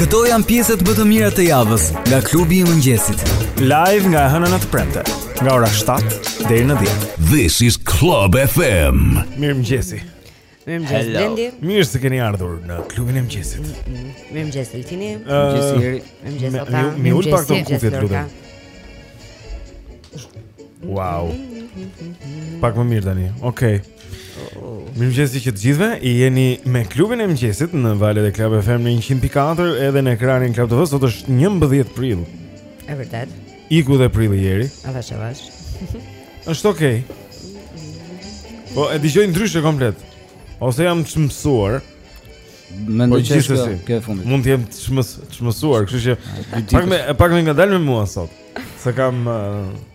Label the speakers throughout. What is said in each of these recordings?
Speaker 1: Këto janë pjesët më të mira të javës nga klubi i mëngjesit.
Speaker 2: Live nga e hëna në të premte, nga ora 7 deri në 10.
Speaker 3: This is Club FM.
Speaker 2: Mirëmëngjesi.
Speaker 4: Mirëmëngjes Blendi.
Speaker 2: Mirë se keni ardhur në klubin e mëngjesit. Mm, mm.
Speaker 4: Mirëmëngjes Altini. Mirëmëngjes
Speaker 2: Jeri.
Speaker 4: Mirëmëngjes
Speaker 2: Ata. Mi ul pak kufjet
Speaker 4: të
Speaker 2: lutem. Wow. Pak më mirë tani. Okej. Okay. Mirëmëngjesi që të gjithëve Jeni me klubin e mëngjesit Në valët e Club FM në 104 Edhe në ekranin Club TV-së Sot është njëmbëdhjetë prill
Speaker 4: E vërtetë
Speaker 2: Iku dhe prilli Jeri
Speaker 4: Avash, avash
Speaker 2: është okej okay. Po e dëgjoj ndryshe komplet Ose jam çmësuar
Speaker 5: Më
Speaker 2: po
Speaker 5: ndryshe kjo, kjo e fundit
Speaker 2: Mund të jem çmës, çmësuar Kështu që pak
Speaker 5: më,
Speaker 2: pak më ngadalë me mua sot Se kam uh,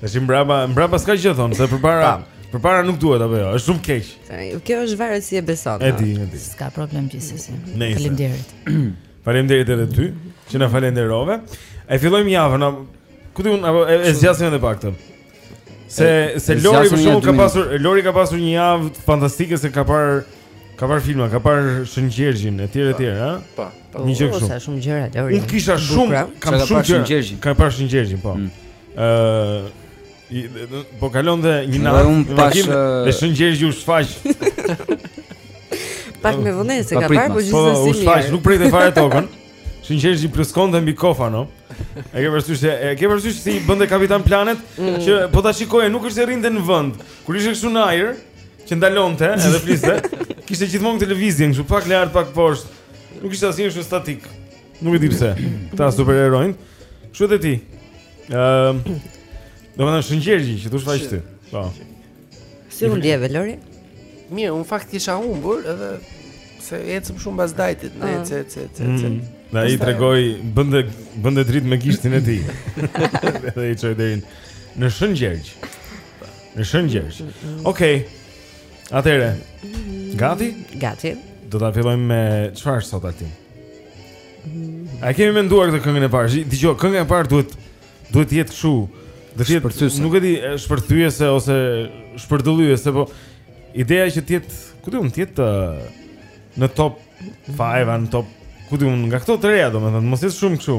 Speaker 2: Tashi mbrapa, mbrapa s'ka gjë thonë, se përpara përpara nuk duhet apo jo, është shumë keq.
Speaker 4: Kjo është varet si e beson.
Speaker 2: E di, e di.
Speaker 6: S'ka problem gjithsesi. Faleminderit.
Speaker 2: Faleminderit edhe ty që na falenderove. E fillojmë javën, apo ku di unë apo e, e zgjasim edhe pak këtë. Se se Lori për shembull ka pasur, Lori ka pasur një javë fantastike se ka parë Ka parë filma, ka parë Shëngjergjin etj etj, ha?
Speaker 7: Po, po.
Speaker 2: Një gjë kështu.
Speaker 4: Sa shumë gjëra Lori.
Speaker 2: Unë kisha shumë, kam shumë gjëra.
Speaker 5: Shën Gjergjin.
Speaker 2: Ka parë Shën Gjergjin, po.
Speaker 5: Mm.
Speaker 2: Ëh, po kalon dhe një natë.
Speaker 5: Unë pas
Speaker 2: dhe Shën Gjergji u shfaq.
Speaker 4: Pak me
Speaker 5: vonesë
Speaker 4: ka parë, po
Speaker 5: gjithsesi.
Speaker 2: Po u shfaq, nuk prekte fare tokën. Shën Gjergji pluskonte mbi kofa, no. E ke parasysh se e ke parasysh si bënte Kapiten Planet mm. që po ta shikoje, nuk është se rrinte në vend. Kur ishte kështu në ajër, që ndalonte edhe fliste. Kishte gjithmonë këtë lëvizje, kështu pak lart, pak poshtë. Nuk ishte asnjëherë kështu statik. Nuk e di pse. Ta superheroin. Kështu edhe ti. Ëm. Ehm, uh, do të shëngjergji që t'u shfaq ti. Po.
Speaker 4: Si u ndjeve Lori?
Speaker 7: Mirë, në fakt kisha humbur edhe se ecëm shumë pas Dajtit, ne
Speaker 4: ah.
Speaker 7: ecë ecë ecë ecë.
Speaker 2: Mm. Na i tregoi bënte bënte dritë me gishtin e tij. Edhe i çoi deri në Shëngjergj. Në Shëngjergj. Okej. Atëherë. Gati?
Speaker 4: Gati.
Speaker 2: Do ta fillojmë me çfarë sot aty? A kemi menduar këtë këngën e parë? Dëgjo, kënga e parë duhet duhet të jetë kështu. Do të jetë nuk e di, shpërthyese ose shpërdëllyese, po ideja që të jetë, ku di unë, të jetë në top 5 apo në top, ku di unë, nga këto të reja domethënë, mos jetë shumë kështu.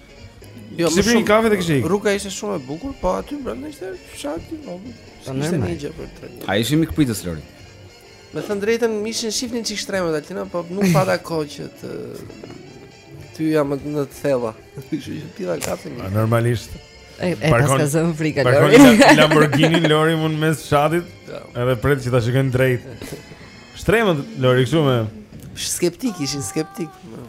Speaker 2: Jo, më shumë kafe të kishte.
Speaker 7: Rruga ishte shumë e bukur, po aty brenda ishte fshat i vogël.
Speaker 4: Sa
Speaker 7: ne më gjë për të.
Speaker 5: A ishin mikpritës Lori?
Speaker 7: Me thënë të drejtën, më ishin shifnin çik shtrembër aty, po nuk pata kohë që të hyja në të thella. Kështu që piva kafe.
Speaker 2: Normalisht.
Speaker 4: E paska zënë frika Lori.
Speaker 2: Paska Lamborghini Lori mu në mes fshatit. Edhe pret që ta shikojnë drejt. Shtrembër Lori kështu me
Speaker 7: skeptik, ishin
Speaker 8: skeptikë.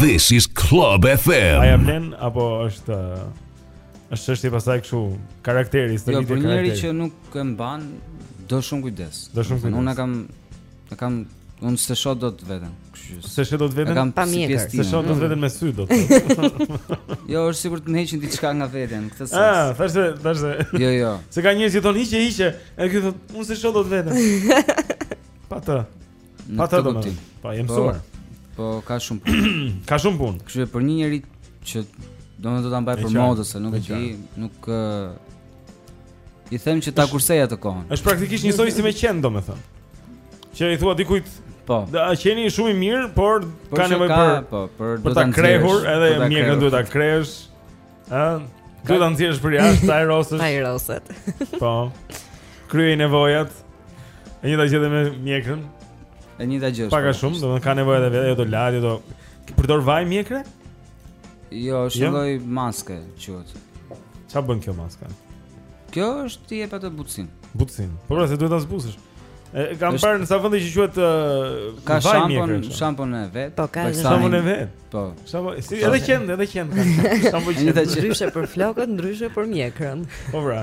Speaker 3: This is Club FM.
Speaker 2: Ai vlen apo është është çështje pastaj kështu karakteri
Speaker 5: i
Speaker 2: stërit. Jo,
Speaker 5: për
Speaker 2: njeri
Speaker 5: që nuk e mban, do shumë kujdes.
Speaker 2: Do shumë kujdes.
Speaker 5: Unë kam e kam unë s'e shoh dot veten.
Speaker 2: S'e sheh
Speaker 5: dot
Speaker 2: veten?
Speaker 5: Kam si pjesë
Speaker 2: time. S'e sheh
Speaker 5: dot
Speaker 2: veten me sy dot.
Speaker 5: jo, është sikur të më heqin diçka nga vetja, në këtë sens.
Speaker 2: Ah, thashë, thashë.
Speaker 5: Jo, jo.
Speaker 2: Se ka njerëz që thonë hiqe, hiqe, e ky thotë, unë s'e shoh dot veten. Pa të. Pa të do
Speaker 5: të.
Speaker 2: Po jam mësuar.
Speaker 5: Po ka shumë punë.
Speaker 2: ka shumë punë.
Speaker 5: Kështu që për një njeri që do ta
Speaker 2: mbajë
Speaker 5: për modë se nuk
Speaker 2: e
Speaker 5: di, nuk I them që ta kursejë atë kohën.
Speaker 2: Është praktikisht njësoj si me qentë, domethënë. Që i thua dikujt,
Speaker 5: po.
Speaker 2: Da qeni shumë i mirë, por,
Speaker 5: por
Speaker 2: ka nevojë për
Speaker 5: po, për
Speaker 2: për ta krehur, edhe
Speaker 5: mjekrën
Speaker 2: duhet ta krehësh. Ë, duhet ta nxjerrësh për jashtë
Speaker 4: të ajroset. Ajroset.
Speaker 2: Po. Kryejë nevojat. E njëta gjë me mjekrën.
Speaker 5: E njëta gjë.
Speaker 2: Pak a shumë, domethënë ka nevojë edhe vetë, jo të lati, jo do përdor vaj mjekre?
Speaker 5: Jo, është jo? një lloj maske, quhet.
Speaker 2: Ça bën kjo maska?
Speaker 5: Kjo është të jep atë butësinë.
Speaker 2: Butësinë. Po pra se duhet ta zbusësh. E kam
Speaker 5: është...
Speaker 2: parë në ca vende që quhet uh,
Speaker 5: ka shampon, shampon e vet.
Speaker 4: Po ka
Speaker 2: shampon e vet.
Speaker 5: Po.
Speaker 2: Shampon, si edhe qentë, edhe
Speaker 5: qentë.
Speaker 2: Shampo
Speaker 5: qensh.
Speaker 4: Ndryshe për flokët, ndryshe për mjekrën.
Speaker 2: Po pra.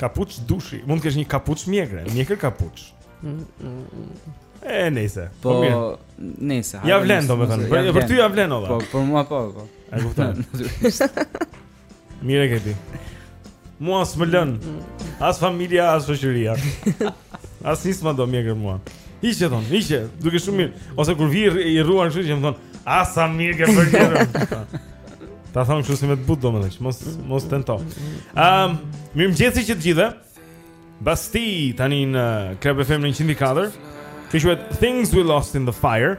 Speaker 2: Kapuç dushi, mund të kesh një kapuç mjekre, mjekër kapuç. E nejse.
Speaker 5: Po, po
Speaker 2: nejse.
Speaker 5: Ia
Speaker 2: vlen domethënë.
Speaker 5: Po
Speaker 2: për ty ia vlen olla.
Speaker 5: Po për mua po, po.
Speaker 2: E kuptoj. Mirë e ke ti. Mua s'më lën. As familja, as shoqëria. Asnjë s'më do me mjekër mua. Hiqe thonë, hiqe, dukesh shumë mirë. Ose kur vij i rruar kështu që më thonë, "A sa mirë ke bërë gjëra." Ta thonë kështu si me të butë domethënë, mos mos tento. Ëm, um, mirëmëngjesi që të gjithëve. Bastille tani në Club FM 104.
Speaker 8: Kështu që Things We Lost in the Fire.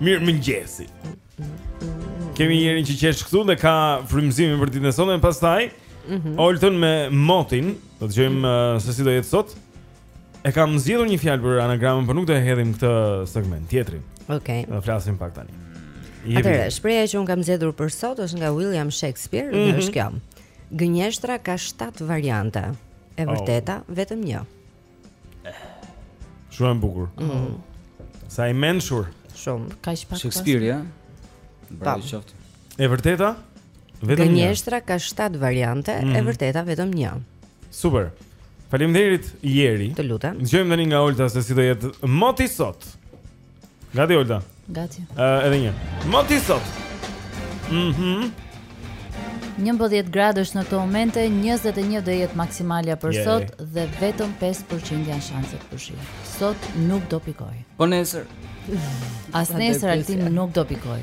Speaker 2: Mirë mëngjesi. Kemi Erin që qesh këtu dhe ka frymëzimin për ditën e sotme, pastaj mm -hmm. Oltën me motin, do të dëgjojmë uh, se si do jetë sot. E kam zgjedhur një fjalë për anagramën, por nuk do e hedhim këtë segment tjetrin.
Speaker 4: Okej. Okay.
Speaker 2: Do flasim pak tani.
Speaker 4: Atëherë, shprehja që unë kam zgjedhur për sot është nga William Shakespeare,
Speaker 2: mm
Speaker 4: -hmm. është kjo. Gënjeshtra ka 7 variante. E
Speaker 2: oh.
Speaker 4: vërteta oh. vetëm një.
Speaker 2: Shumë e bukur. Mm. Sa i mençur.
Speaker 4: Shumë.
Speaker 6: Ka ikur pak.
Speaker 5: Shakespeare, ja. Bravo qoftë.
Speaker 2: E vërteta? Vetëm një.
Speaker 4: Gënjeshtra ka 7 variante, mm. e
Speaker 2: mhm.
Speaker 4: vërteta vetëm një.
Speaker 2: Super. Faleminderit Eri.
Speaker 4: Të lutem.
Speaker 2: Dëgjojmë tani nga Olta se si do jetë moti sot. Gati Olta.
Speaker 6: Gati.
Speaker 2: Ë uh, edhe një. Moti sot. Mhm.
Speaker 6: Mm 11 gradë është në këto momente, 21 do jetë maksimalja për
Speaker 2: yeah.
Speaker 6: sot dhe vetëm 5% janë shanset për shi. Sot nuk do pikoj.
Speaker 5: Po nesër.
Speaker 6: As nesër Altin nuk do pikoj.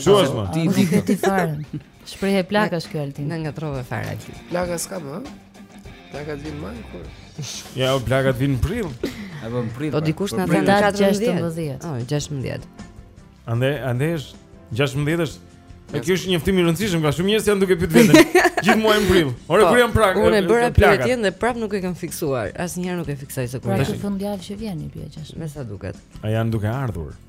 Speaker 5: Çu është
Speaker 2: më?
Speaker 5: Ti di
Speaker 6: këtë ti fal. Shprehje plakash kjo Altin.
Speaker 4: Na ngatrove fare Altin.
Speaker 7: Plaka s'ka më. Plakat vin më kur.
Speaker 2: Ja, o plakat vin në prill.
Speaker 5: Apo në prill.
Speaker 4: Po dikush na
Speaker 6: tha
Speaker 4: 14. Oh, 16.
Speaker 2: Ande, ande është 16 është. E kjo është njoftim i rëndësishëm, ka shumë njerëz që janë duke pyetur veten. Gjithë muajin prill. Ore
Speaker 4: po,
Speaker 2: kur janë plakat?
Speaker 4: Unë bëra pyetjen dhe prap nuk e kam fiksuar. Asnjëherë nuk e fiksoj se kur
Speaker 6: pra,
Speaker 2: është.
Speaker 6: Pra
Speaker 4: në
Speaker 6: fundjavë që vjen i bie gjashtë.
Speaker 4: Me sa duket.
Speaker 2: A janë duke ardhur?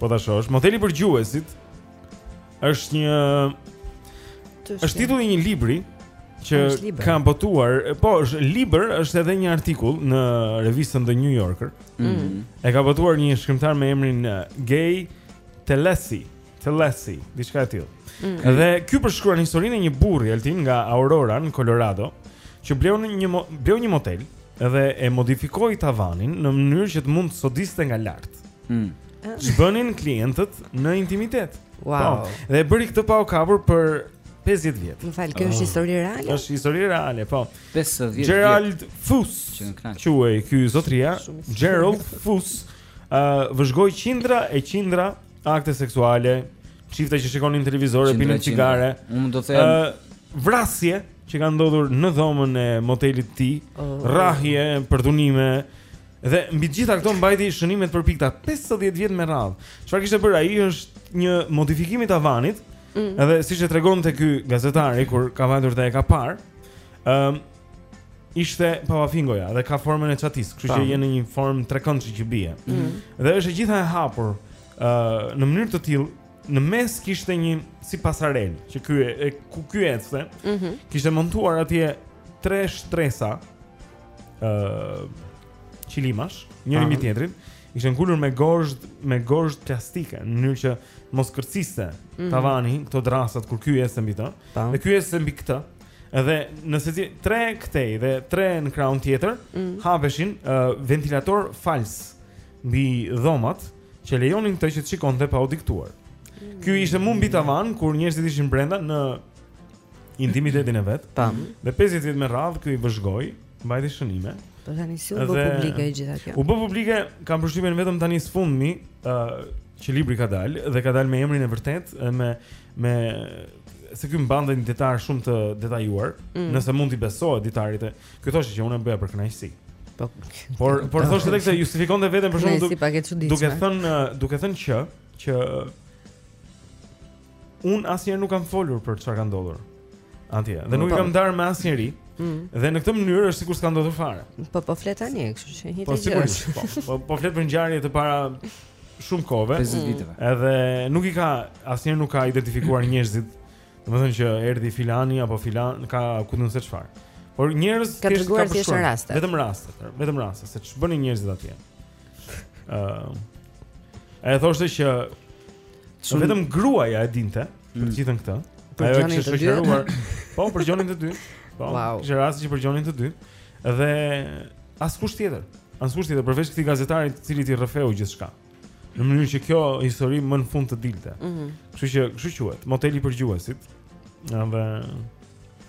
Speaker 2: Po ta shohësh, moteli i përgjuesit është një është titulli i një libri që ka botuar, po është libër, është edhe një artikull në revistën The New Yorker.
Speaker 5: Mm -hmm.
Speaker 2: E ka botuar një shkrimtar me emrin eh, Gay Telesi, Telesi, diçka e tillë.
Speaker 4: Mm -hmm.
Speaker 2: Dhe ky përshkruan historinë e një burri Altin nga Aurora në Colorado, që bleu një bleu një motel dhe e modifikoi tavanin në mënyrë që të mund të sodiste nga lart.
Speaker 5: Mm.
Speaker 2: Ç'bënin klientët në intimitet?
Speaker 4: Wow.
Speaker 2: Po, dhe e bëri këtë pa u kapur për 50 vjet.
Speaker 4: Më fal, kjo është oh. histori reale.
Speaker 2: Është histori reale, po.
Speaker 5: 50 vjet.
Speaker 2: Gerald
Speaker 5: Fus.
Speaker 2: Quhej ky
Speaker 4: zotëria,
Speaker 2: Gerald Fus. Ë uh, vëzhgoi qindra e qindra akte seksuale, çifte që shikonin televizor e pinin cigare.
Speaker 5: Unë do të them uh,
Speaker 2: vrasje që kanë ndodhur në dhomën e motelit të tij,
Speaker 4: oh.
Speaker 2: rrahje, përdhunime, Dhe mbi të gjitha këto mbajti shënime të përpikta 50 vjet me radhë. Çfarë kishte bërë ai është një modifikim i tavanit.
Speaker 4: Mm.
Speaker 2: Edhe siç e tregonte ky gazetari kur ka vajtur dhe e ka parë, ë um, ishte papafingoja dhe ka formën e çatisë, kështu që jeni në një formë trekëndshi që bie.
Speaker 4: Mm.
Speaker 2: Dhe është e gjitha e hapur ë uh, në mënyrë të tillë Në mes kishte një si pasarelë që ky e ku ky ecte.
Speaker 4: Mm -hmm.
Speaker 2: Kishte montuar atje tre shtresa ë uh, qilimash, njëri mbi tjetrin, ishte ngulur me gozhdë me gozhdë plastike, në mënyrë që mos kërciste mm -hmm. tavani këto dërrasat kur ky ecte mbi të. Dhe ky ecte mbi këtë. Edhe nëse ti tre këtej dhe tre në krahun tjetër
Speaker 4: mm -hmm.
Speaker 2: hapeshin uh, ventilatorë falsë mbi dhomat që lejonin këtë që të shikonte pa u diktuar. Mm -hmm. Ky ishte mu mbi tavan kur njerëzit ishin brenda në intimitetin e vet.
Speaker 4: Tam.
Speaker 2: Dhe 50 vjet me radhë ky i vëzhgoi, mbajti shënime.
Speaker 4: Po tani si u bë publike e gjitha kjo?
Speaker 2: U bë publike, kam përshtypjen vetëm tani së fundmi, ë uh, që libri ka dalë dhe ka dalë me emrin e vërtet, me me se ky mbante një ditar shumë të detajuar,
Speaker 4: mm.
Speaker 2: nëse mund t'i besohet ditarit e ky thoshte që unë e bëja për kënaqësi.
Speaker 4: Po.
Speaker 2: Por por thoshte edhe këtë, e justifikonte veten për shkak
Speaker 4: të
Speaker 2: duke thënë duke thënë që që Un asnjëherë nuk kam folur për çfarë ka ndodhur. Atje, dhe nuk
Speaker 4: po.
Speaker 2: i kam ndarë me asnjëri.
Speaker 4: Mm.
Speaker 2: Dhe në këtë mënyrë është sikur s'ka ndodhur fare.
Speaker 4: Po po flet tani, kështu që hitë.
Speaker 2: Po sigurisht. Po, po, po flet për ngjarje të para shumë kohëve.
Speaker 5: 50 viteve. Mm.
Speaker 2: Edhe nuk i ka asnjëherë nuk ka identifikuar njerëzit. Domethënë që erdhi filani apo filanka, ku nuk e di se çfarë. Por njerëz
Speaker 4: ka treguar thjesht raste.
Speaker 2: Vetëm raste, vetëm raste se ç'bënin njerëzit atje. Ëh. Uh, Ai thoshte që
Speaker 5: Sun...
Speaker 2: vetëm gruaja e dinte
Speaker 5: mm.
Speaker 2: për gjithën këtë. Përgjonin
Speaker 4: të
Speaker 2: shoqëruar. po, përgjonin të dy. Po.
Speaker 4: Wow.
Speaker 2: Që rasti që përgjonin të dy. Dhe askush tjetër. Askush tjetër përveç këtij gazetari të cilit i rrëfeu gjithçka. Në mënyrë që kjo histori më në fund të dilte.
Speaker 4: Mhm.
Speaker 2: Mm kështu që, kështu quhet, moteli i përgjuesit.
Speaker 4: Dhe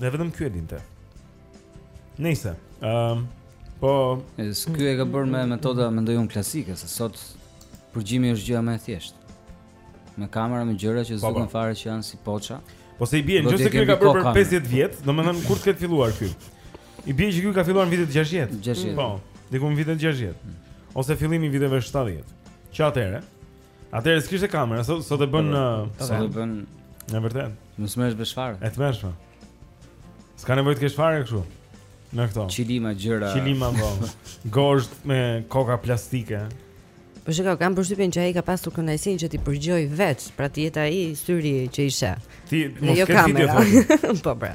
Speaker 4: Dhe
Speaker 2: vetëm ky e dinte. Nëse, ëm, ehm,
Speaker 5: um, po, se ky e ka bërë me metoda mendoj un klasike, se sot përgjimi është gjëja më e thjeshtë. Me kamera me gjëra që
Speaker 2: po, zgjidhin
Speaker 5: po. fare që janë si poça.
Speaker 2: Po se i bie, nëse ky ka bërë për 50 vjet, domethënë kur të ketë filluar ky. I bie që ky ka filluar në vitet 60.
Speaker 5: 60.
Speaker 2: Po, diku në vitet 60. Ose fillimi i viteve 70. Që atëre, Atëherë s'kishte kamera, sot sot e bën po, uh,
Speaker 5: po, sot e bën
Speaker 2: në vërtet.
Speaker 5: Nuk smesh be çfarë.
Speaker 2: E tmerrshme. S'ka nevojë të kesh fare kështu. Në këto.
Speaker 5: Qilima gjëra.
Speaker 2: Qilima po. Gozhdë me koka plastike.
Speaker 4: Po shikoj, kam përshtypjen që ai ka pasur kënaqësinë që t'i përgjojë vetë, pra të jetë ai syri që i sheh.
Speaker 2: Ti mos
Speaker 4: jo
Speaker 2: ke video.
Speaker 4: Po pra.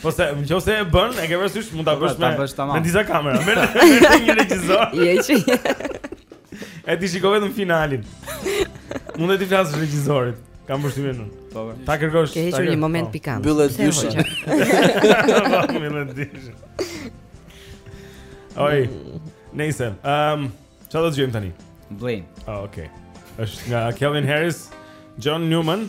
Speaker 5: Po se në
Speaker 2: qoftë se e bën, e ke parasysh mund ta
Speaker 5: po,
Speaker 2: bësh me me disa kamera. Merr një regjisor.
Speaker 4: Je ti.
Speaker 2: E ti shikon vetëm finalin. Mund t'i flasësh regjisorit. Kam përshtypjen unë.
Speaker 5: Po. po.
Speaker 2: Ta kërkosh.
Speaker 4: Ke hequr një moment
Speaker 2: po.
Speaker 4: pikant. Mbyllë
Speaker 7: dyshin.
Speaker 2: Mbyllë dyshin. Oj. Nice. Ehm, çfarë do të gjejmë tani?
Speaker 5: Blame.
Speaker 2: Oh, ah, okay. Është nga Calvin Harris, John Newman.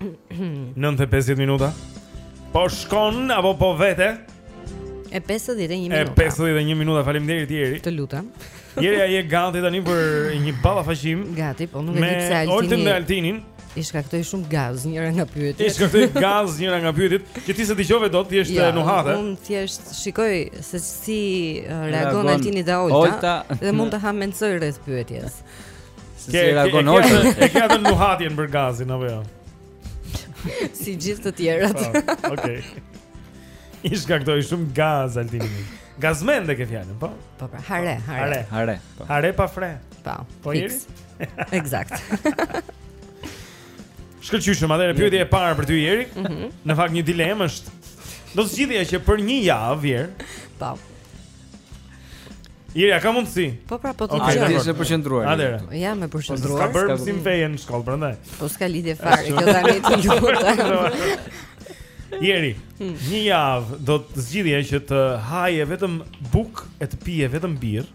Speaker 2: 9:50 minuta. Po shkon apo po vete?
Speaker 4: E 51 minuta.
Speaker 2: E 51 minuta, faleminderit Jeri.
Speaker 4: Të lutem.
Speaker 2: Jeri a je gati tani për një ballafaqim.
Speaker 4: Gati, po nuk e di pse Altini.
Speaker 2: Me Oltën dhe Altinin.
Speaker 4: I shkaktoi shumë gaz njëra nga pyetjet.
Speaker 2: I shkaktoi gaz njëra nga pyetjet, që ti s'e dëgjove dot thjesht ja, në hate.
Speaker 4: Unë thjesht shikoj se si uh, reagon Altini dhe Olta,
Speaker 5: Olta
Speaker 4: dhe mund të hamendësoj rreth pyetjes.
Speaker 5: Se si reagon Olta?
Speaker 2: E ke atë nuhatjen për gazin apo jo?
Speaker 4: Si gjithë të tjerët.
Speaker 2: Po, okej. I shkaktoi shumë gaz Altini. Gazmend e ke fjalën, po?
Speaker 4: Po pra, hare, po, hare.
Speaker 2: Hare,
Speaker 5: hare. Po.
Speaker 2: Hare pa fre.
Speaker 4: Po.
Speaker 2: Po
Speaker 4: Jeri? Eksakt.
Speaker 2: Shkëlqyeshëm, atëherë pyetja e parë për ty Jeri. Mm -hmm. Në fakt një dilemë është do zgjidhje që për një javë Jeri.
Speaker 4: Po.
Speaker 2: Jeri, a ka mundësi?
Speaker 4: Po pra, po të
Speaker 5: okay,
Speaker 4: gjë.
Speaker 5: Ti je i përqendruar.
Speaker 2: Atëherë.
Speaker 4: Jam i
Speaker 2: përqendruar. Po
Speaker 4: ka
Speaker 2: bërë
Speaker 5: mësim
Speaker 2: feje në shkollë prandaj.
Speaker 4: Po s'ka lidhje fare kjo tani të lutem.
Speaker 2: Jeri, hmm. një javë do të zgjidhje që të haje vetëm bukë e të pije vetëm birrë.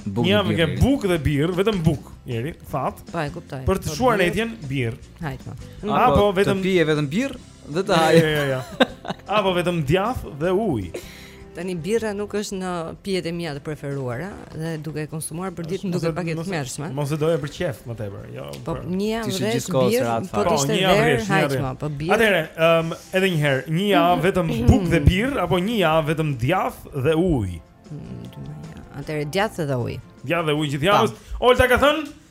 Speaker 5: Bukë.
Speaker 2: Një javë ke bukë dhe birrë, vetëm bukë. Jeri, fat.
Speaker 4: Po e kuptoj.
Speaker 2: Për të shuar etjen birrë.
Speaker 4: Hajde. Po.
Speaker 2: Apo vetëm të
Speaker 5: pije vetëm birrë? Dhe të haje.
Speaker 2: Jo, jo, jo. Apo vetëm djath dhe ujë.
Speaker 4: Tani birra nuk është në pijet e mia të preferuara dhe duke e konsumuar përditë duket pak e tmerrshme.
Speaker 2: Mos e doje për qejf më tepër, jo.
Speaker 4: Po një javë rresht
Speaker 5: birrë,
Speaker 4: po
Speaker 2: të ishte
Speaker 4: verë hajde
Speaker 2: ma,
Speaker 4: po birrë.
Speaker 2: Atëherë, ëm edhe një herë, një javë vetëm bukë dhe birrë apo një javë vetëm djath dhe ujë.
Speaker 4: Mm, Atëherë djath dhe ujë.
Speaker 2: Djath dhe ujë gjithë javën. Olta ka thënë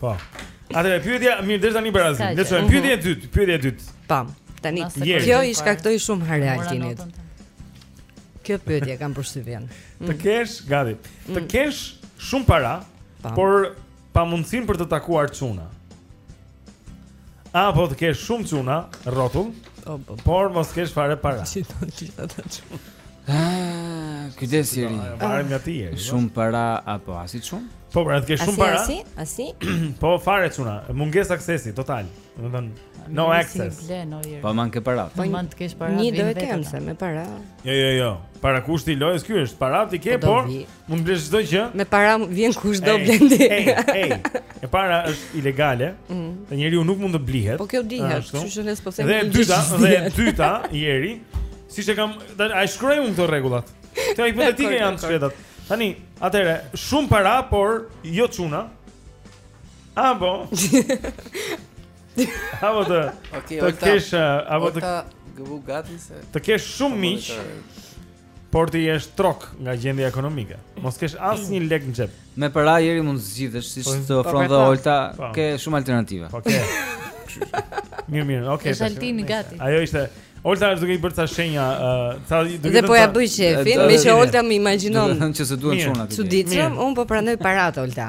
Speaker 6: Po.
Speaker 2: Atëherë pyetja, mirë deri tani
Speaker 6: barazi.
Speaker 2: Le të shohim pyetjen e dytë, pyetja e dytë.
Speaker 4: Pam. Tani kjo i shkaktoi shumë hare Altinit. Kjo pyetje kam përshtypjen.
Speaker 2: Të mm. kesh, gati. Të mm. kesh shumë para, por pa mundësinë për të takuar çuna. Apo të kesh shumë çuna, rrotull, por mos kesh fare para.
Speaker 4: Si do të kisha ta çu.
Speaker 5: Ah, kujdes Jeri.
Speaker 2: Para nga ti.
Speaker 5: Shumë para apo asit shumë?
Speaker 2: Po, pra të kesh shumë para.
Speaker 4: Asi, asi.
Speaker 2: Po fare çuna, mungesë aksesi total. Domethënë no access.
Speaker 5: Po man ke para.
Speaker 6: Po man të kesh para.
Speaker 4: Një do
Speaker 6: të
Speaker 4: kem se me para.
Speaker 2: Jo, jo, jo. Para kushti i lojës ky është. Para ti ke,
Speaker 4: po
Speaker 2: por Mund të blesh çdo gjë.
Speaker 4: Me para vjen kush
Speaker 2: do
Speaker 4: Blendi.
Speaker 2: Ej, ej. E para është ilegale. Mm. Dhe njeriu nuk mund të blihet.
Speaker 4: Po kjo dihet, kështu që ne s'po themi.
Speaker 2: Dhe e dyta, dhe e dyta Jeri, siç e kam, i shkruaj unë këto rregullat. Këto hipotetike janë të shkretat. Tani, atëre, shumë para, por jo çuna. A po. A
Speaker 7: po
Speaker 2: të. Okej, okay, të
Speaker 7: kesh, a po të.
Speaker 2: Të kesh shumë miq. Por të jesh trokë nga gjendja ekonomike. Mos kesh asnjë lek në xhep.
Speaker 5: Me para Jeri mund të zgjidhesh siç
Speaker 2: po,
Speaker 5: të po,
Speaker 4: ofron
Speaker 5: dhe Olta,
Speaker 2: po.
Speaker 5: ke shumë alternativa.
Speaker 2: Po ke. Mirë, mirë. Okej.
Speaker 6: Është Altini gati.
Speaker 2: Ajo ishte Olta është duke i bërë ca shenja, ça është duke
Speaker 4: i
Speaker 2: bërë.
Speaker 4: Dhe po ja bëj
Speaker 2: qejfin,
Speaker 4: meqë Olta më imagjinon.
Speaker 5: Do të thonë që s'e
Speaker 2: duan
Speaker 5: çuna ti.
Speaker 4: Çuditshëm,
Speaker 5: unë
Speaker 4: po
Speaker 2: pranoj paratë Olta.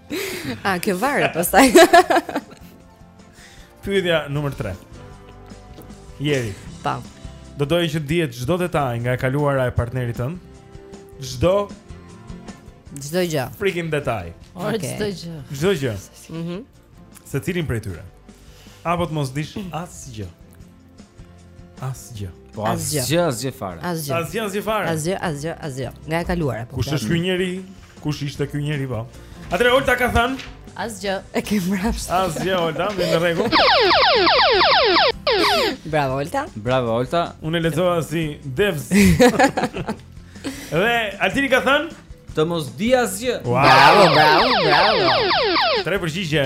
Speaker 4: A kjo varet pastaj.
Speaker 2: Pyetja numër 3. Jeri.
Speaker 4: Pa. Po.
Speaker 2: Do doje që dihet çdo detaj nga e kaluara e partnerit tënd. Çdo
Speaker 4: çdo gjë.
Speaker 2: Freaking detaj.
Speaker 4: Okay.
Speaker 6: çdo gjë.
Speaker 2: Çdo gjë.
Speaker 4: Mhm.
Speaker 2: Mm Secilin prej tyre? Apo të mos dish asgjë. Asgjë.
Speaker 5: Po
Speaker 4: asgjë,
Speaker 5: asgjë fare.
Speaker 4: Asgjë,
Speaker 2: asgjë, asgjë fare.
Speaker 4: Asgjë, asgjë, asgjë. Nga e kaluara po.
Speaker 2: Kush është ky njeri? Kush ishte ky njeri po? Atëherë Olta ka thënë
Speaker 6: Asgjë.
Speaker 4: E ke mbrapsht.
Speaker 2: Asgjë Olta, në rregull.
Speaker 4: Bravo Olta.
Speaker 5: Bravo Olta.
Speaker 2: Unë e lexova si Devs. Dhe Altini ka thënë
Speaker 5: të mos di asgjë.
Speaker 4: Bravo, bravo, bravo.
Speaker 2: Tre përgjigje.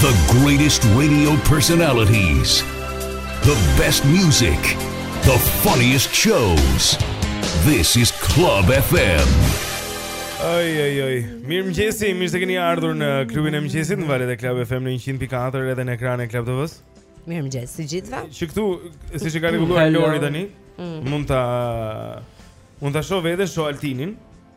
Speaker 3: The greatest radio personalities The best music The funniest shows This is Club FM
Speaker 2: Oj, oj, oj Mirëmëngjesi, mirë se keni ardhur në klubin e mëngjesit Në valët e Club FM në 100.4 edhe në ekranin e Club TV-së
Speaker 4: Mirëmëngjesi, si gjithnjë
Speaker 2: Që këtu, siç e ka rregulluar Lori tani mm. Mund të Mund të
Speaker 4: shoh
Speaker 5: veten, shoh
Speaker 6: Altinin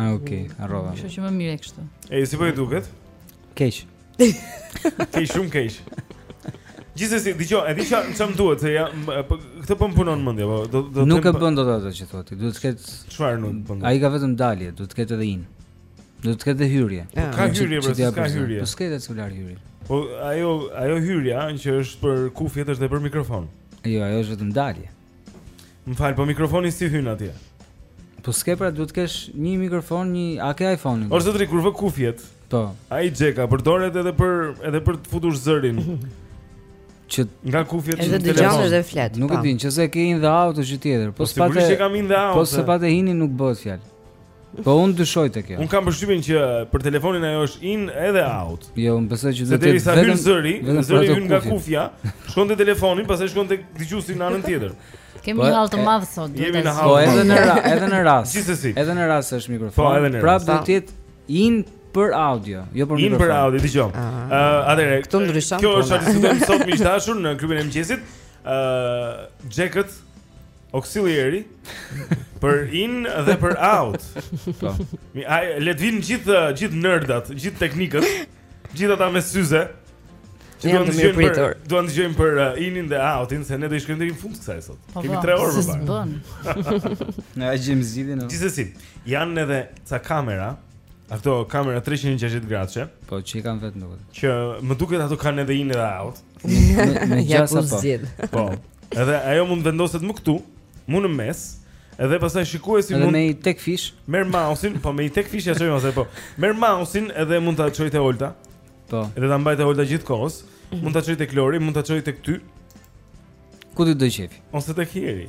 Speaker 5: Ah, okay, harrova.
Speaker 6: Kështu që më mirë kështu.
Speaker 2: E si po ju duket?
Speaker 5: Keq.
Speaker 2: Ti shumë keq. Gjithsesi, dëgjo, e di çfarë ça m'duhet se ja po, këtë po m'punon mendja, po do do
Speaker 5: Nuk e bën dot ato që thotë. Duhet të ketë
Speaker 2: çfarë nuk bën.
Speaker 5: Ai ka vetëm dalje, duhet të ketë edhe in. Duhet të ketë hyrje.
Speaker 4: Po
Speaker 2: ka hyrje, po
Speaker 5: ka
Speaker 2: hyrje.
Speaker 5: Po s'ka celular hyrje.
Speaker 2: Po ajo ajo hyrja që është për kufjet është edhe për mikrofon.
Speaker 5: Jo, ajo është vetëm dalje.
Speaker 2: Më fal, po mikrofoni si hyn atje?
Speaker 5: Po s'ke pra duhet të kesh një mikrofon, një a ke iPhone-in?
Speaker 2: Ose zotri kur vë kufjet.
Speaker 5: Po.
Speaker 2: Ai xheka përdoret edhe për edhe për të futur zërin.
Speaker 5: Që
Speaker 2: nga kufjet
Speaker 4: te
Speaker 2: telefoni.
Speaker 4: Edhe
Speaker 2: dëgjon
Speaker 4: dhe flet.
Speaker 5: Nuk e
Speaker 4: po.
Speaker 5: din, nëse ke in dhe out është gjë tjetër. Po,
Speaker 2: po
Speaker 5: s'pate.
Speaker 2: Po sigurisht që kam in dhe out.
Speaker 5: Po s'pate inin nuk bëhet fjalë. Po un dyshoj te kjo.
Speaker 2: Un kam përshtypjen që për telefonin ajo është in edhe out.
Speaker 5: Jo, un besoj që
Speaker 2: do
Speaker 5: të
Speaker 2: jetë vetëm zëri,
Speaker 5: vetëm
Speaker 2: zëri hyn nga kufja, shkon te telefoni, pastaj shkon te dëgjuesi në anën tjetër.
Speaker 6: Kemi
Speaker 5: po,
Speaker 6: një hall të madh sot,
Speaker 2: do
Speaker 6: të
Speaker 2: thotë.
Speaker 5: Po edhe në edhe në rast.
Speaker 2: Gjithsesi.
Speaker 5: Edhe në rast është mikrofon.
Speaker 2: Po edhe në rast.
Speaker 5: Prap do të jetë in për audio, jo për mikrofon.
Speaker 2: In për audio, dëgjo. Ëh, ah.
Speaker 4: eh, atëherë. Këto ndryshon.
Speaker 2: Kjo është çfarë diskutojmë sot miq të dashur në klubin e mëngjesit. Ëh, eh, Jack-et Auxiliary për in dhe për out.
Speaker 5: Po.
Speaker 2: Mi ai le të vinë gjithë gjithë nerdat, gjithë teknikët, gjithë ata me syze. Që duan
Speaker 4: të
Speaker 2: gjejnë për duan të gjejnë për uh, inin dhe outin se ne do i shkojmë deri në fund kësaj sot.
Speaker 6: Po,
Speaker 2: Kemi 3 po,
Speaker 6: orë
Speaker 2: përpara.
Speaker 5: Ne ia gjejmë zgjidhjen.
Speaker 2: Gjithsesi, janë edhe ca kamera, ato kamera 360 gradë.
Speaker 5: Po, që i kanë vetë ndonjë.
Speaker 2: Që më duket ato kanë edhe in dhe out.
Speaker 4: Në
Speaker 5: gjasa po.
Speaker 2: Po. Edhe ajo mund të vendoset këtu, mu në mes, edhe pastaj shikuesi mund Edhe
Speaker 5: me i tek fish.
Speaker 2: Merr mouse-in, po me i tek fish ia çoj ose po. Merr mouse-in edhe mund ta çoj te Olta.
Speaker 5: Po.
Speaker 2: Edhe ta mbaj te Olta gjithkohë. Mhm. Mund ta çoj te Lori, mund ta çoj tek ty.
Speaker 5: Ku të do qejfi?
Speaker 9: Ose tek Heri.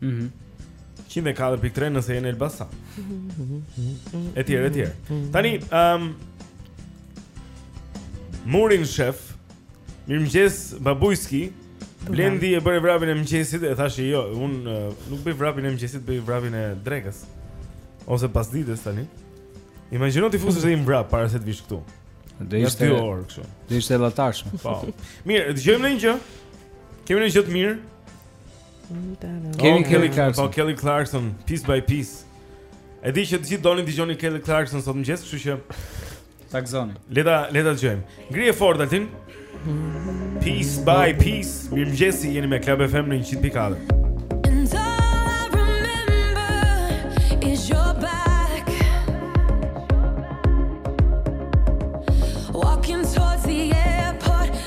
Speaker 9: Mhm. Mm 104.3 nëse jeni në Elbasan. Etj, etj. Tani, ehm um, Morning Chef. Mirëmëngjes Babujski. Blendi e bëre vrapin e mëngjesit e thashë jo, unë nuk bëj vrapin e mëngjesit, bëj vrapin e drekës. Ose pasdites tani. Imagjino t'i fusësh një vrap para se të vish këtu.
Speaker 5: Do ishte
Speaker 9: dy orë kështu.
Speaker 5: Do ishte latashme.
Speaker 9: Po. Mirë, dëgjojmë një gjë. Kemi një gjë të mirë.
Speaker 5: Kemi Kelly Clarkson.
Speaker 9: Po Kelly Clarkson, piece by piece. E di që të gjithë donit të dëgjonit Kelly Clarkson sot mëngjes, kështu që
Speaker 5: ta
Speaker 9: gëzoni. Le ta le ta dëgjojmë. Ngrije fort Altin. Piece by piece. Mirëmëngjes, jeni me Club FM në 100.4.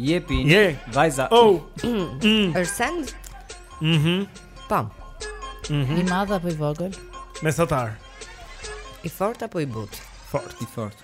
Speaker 2: Jepini
Speaker 5: vajza.
Speaker 2: Oh. Mm.
Speaker 4: Është send?
Speaker 2: Mhm. Mm Pam.
Speaker 4: Po. Mhm.
Speaker 6: Mm I madh apo i vogël?
Speaker 2: Mesatar.
Speaker 4: I fort apo i butë?
Speaker 2: Fortë,
Speaker 5: i
Speaker 4: fortë.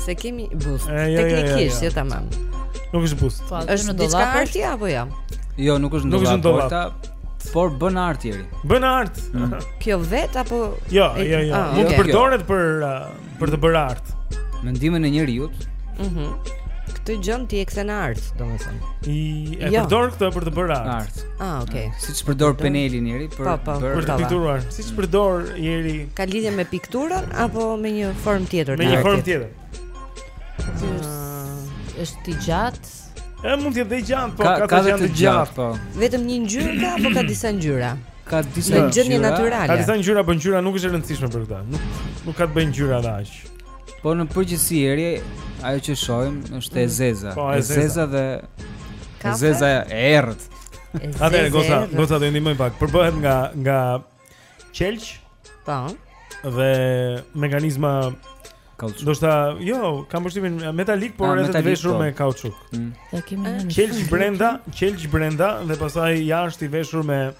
Speaker 4: S'e kemi
Speaker 2: bust. Jo, jo,
Speaker 4: Teknikisht, jo,
Speaker 2: jo,
Speaker 4: jo. tamam.
Speaker 2: Nuk është bust.
Speaker 6: Po,
Speaker 4: është diçka arti apo jo?
Speaker 5: Jo, nuk është
Speaker 2: ndonjë
Speaker 5: porta, por bën art njeriu.
Speaker 2: Bën art. Mm.
Speaker 4: Kjo vetë apo
Speaker 2: Jo, jo, jo.
Speaker 4: Ah,
Speaker 2: Mund të përdoret për uh, për të bërë art.
Speaker 5: Me ndihmën e njeriut.
Speaker 4: Mhm. Mm Këtë gjën ti e kthen në art, domethënë.
Speaker 2: I e
Speaker 4: jo.
Speaker 2: përdor këtë për të bërë art.
Speaker 4: Ah, okay.
Speaker 5: Ah, siç përdor penelin njeriu po,
Speaker 4: po, po,
Speaker 2: për të pikturuar. Siç përdor njeriu.
Speaker 4: Ka lidhje me pikturën apo me një formë tjetër?
Speaker 2: Me një formë tjetër.
Speaker 4: Ah,
Speaker 6: është i gjatë.
Speaker 2: Ë mund të jetë i gjatë, po
Speaker 5: ka
Speaker 2: ka të
Speaker 5: gjatë, po.
Speaker 4: Vetëm një ngjyrë ka apo ka disa ngjyra?
Speaker 5: Ka disa ngjyra.
Speaker 4: Në gjendje natyrale.
Speaker 2: Ka disa ngjyra, por ngjyra nuk është e rëndësishme për këtë. Nuk nuk ka të bëjë ngjyra dash.
Speaker 5: Po në përgjithësi Eri ajo që shohim është e mm. zeza,
Speaker 2: po, e zeza
Speaker 5: dhe e zeza e errët.
Speaker 2: Atëherë goca, goca do ndihmoj pak. Përbëhet nga nga qelq.
Speaker 4: Po.
Speaker 2: Dhe mekanizma
Speaker 5: kauçuk.
Speaker 2: Do të thotë, jo, kam përshtypjen metalik, por
Speaker 5: ah,
Speaker 2: edhe të veshur
Speaker 5: po.
Speaker 2: me kauçuk.
Speaker 5: Mm.
Speaker 2: Qelq brenda, qelq brenda dhe pastaj jashtë i veshur me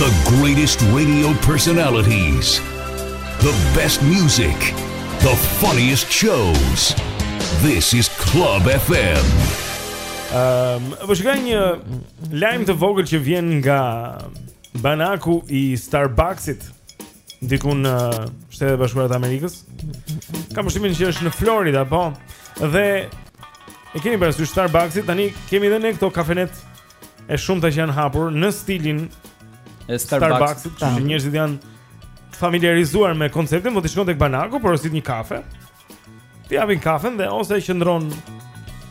Speaker 3: The greatest radio personalities. The best music. The funniest shows. This is Club FM.
Speaker 2: Ehm, um, po shikoja një lajm të vogël që vjen nga banaku i Starbucksit diku në uh, Shtetet e Bashkuara të Amerikës. Kam përshtypjen që është në Florida, po. Dhe e kemi parasysh Starbucksit, tani kemi edhe ne këto kafenet e shumta që janë hapur në stilin
Speaker 5: e Starbucks,
Speaker 2: që ah. njerëzit janë familiarizuar me konceptin, po ti shkon tek banaku, porosit një kafe. Ta japin kafen dhe ose qëndron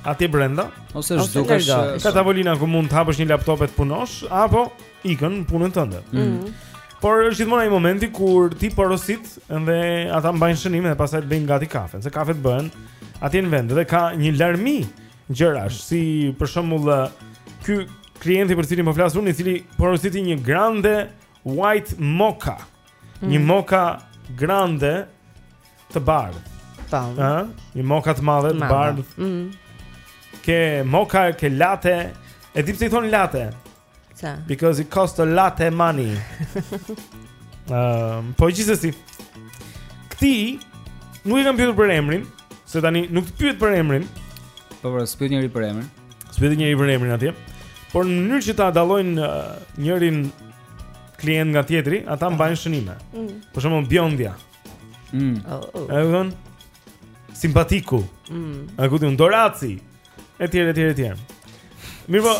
Speaker 2: atje brenda,
Speaker 5: ose është
Speaker 4: duke
Speaker 2: ka tavolina ku mund të hapësh një laptop e të punosh apo ikën në punën tënde.
Speaker 4: Mm. Mhm.
Speaker 2: Por është gjithmonë ai momenti kur ti porosit dhe ata mbajnë shënim dhe pastaj të bëjnë gati kafen, se kafet bëhen atje në vend dhe ka një larmi gjërash, si për shembull ky klienti për cilin po flas unë, i cili porositi një grande white mocha. Mm. Një mocha grande të bardhë.
Speaker 4: Po.
Speaker 2: Ë, një mocha të madhe të bardhë.
Speaker 4: Mm.
Speaker 2: Ke mocha, ke latte. E di pse i thonë latte?
Speaker 4: Sa?
Speaker 2: Because it costs a lot of money. Ëm, ehm, po gjithsesi. Këtë nuk e kanë pyetur për emrin, se tani nuk të pyet për emrin.
Speaker 5: Po, po, s'pyet njeri për emrin.
Speaker 2: S'pyet njeri për emrin atje. Por në mënyrë që ta dallojnë uh, njërin klient nga tjetri, ata mbajnë shënime.
Speaker 4: Mm.
Speaker 2: Për shembull Bjondja.
Speaker 5: Mm.
Speaker 4: Oh.
Speaker 2: Simpatiku.
Speaker 4: Mm.
Speaker 2: A ku ti un Doraci? Etj, etj, etj. Mirëpo,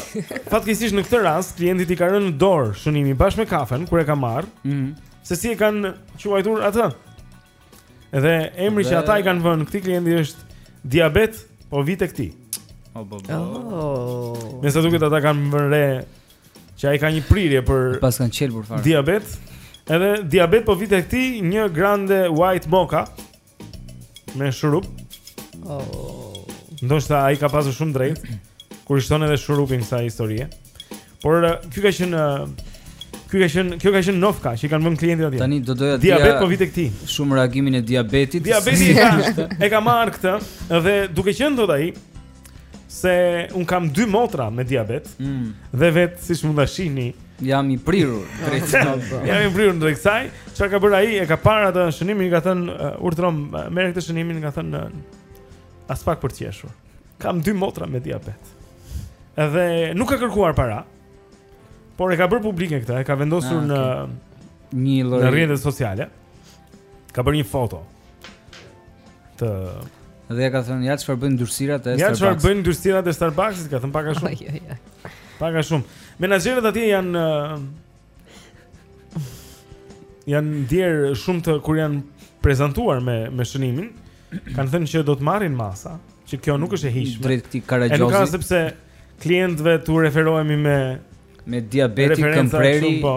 Speaker 2: fatkeqësisht në këtë rast, klientit i ka rënë në dorë shënimi bashkë me kafen, kur e ka marrë,
Speaker 5: mm -hmm.
Speaker 2: se si e kanë quajtur atë. Edhe emri
Speaker 5: dhe...
Speaker 2: që ata i kanë vënë këtij klienti është diabet, po vij te ti.
Speaker 5: O, bo, bo.
Speaker 4: Oh.
Speaker 2: Me sa duket ata kanë vënë re që ai ka një prirje për
Speaker 5: paskan qelbur fare.
Speaker 2: Diabet. Edhe diabet po vij te ti një grande white mocha. Me shurup.
Speaker 4: Oh.
Speaker 2: Ndoshta ai ka pasur shumë të drejtë kur i shton edhe shurupin kësaj historie. Por eh, ky ka qenë eh, Ky ka qenë, kjo ka qenë nofka që i kanë vënë klientit atje.
Speaker 5: Tani do doja të
Speaker 2: diabet po vij te ti.
Speaker 5: Shumë reagimin e diabetit.
Speaker 2: Diabeti ka e ka marrë këtë dhe duke qenë thotë ai, se unë kam dy motra me diabet
Speaker 5: mm.
Speaker 2: dhe vetë siç mund ta shihni
Speaker 5: jam i prirur drejt kësaj.
Speaker 2: jam i prirur drejt kësaj. Çfarë ka bërë ai? E ka parë atë shënimin, i ka thënë uh, urdhëro uh, merr këtë shënimin, i ka thënë uh, aspak për të qeshur. Kam dy motra me diabet. Edhe nuk ka kërkuar para. Por e ka bërë publike këtë, e ka vendosur
Speaker 5: ah, okay.
Speaker 2: në
Speaker 5: një lloj
Speaker 2: në rrjete sociale. Ka bërë një foto. të
Speaker 5: Dhe ia ka thënë, ja çfarë bëjnë ndyrësirat e Starbucks.
Speaker 2: Ja çfarë bëjnë ndyrësirat e Starbucks, ka thënë pak a shumë.
Speaker 4: Jo, jo.
Speaker 2: Pak a shumë. Menaxherët atje janë janë ndier shumë të kur janë prezantuar me me shënimin, kanë thënë që do të marrin masa, që kjo nuk është e hijshme.
Speaker 5: Drejt këtij
Speaker 2: karagjozi. Nuk ka sepse klientëve tu referohemi me
Speaker 5: Me diabetik
Speaker 2: këmbëpreri. Po.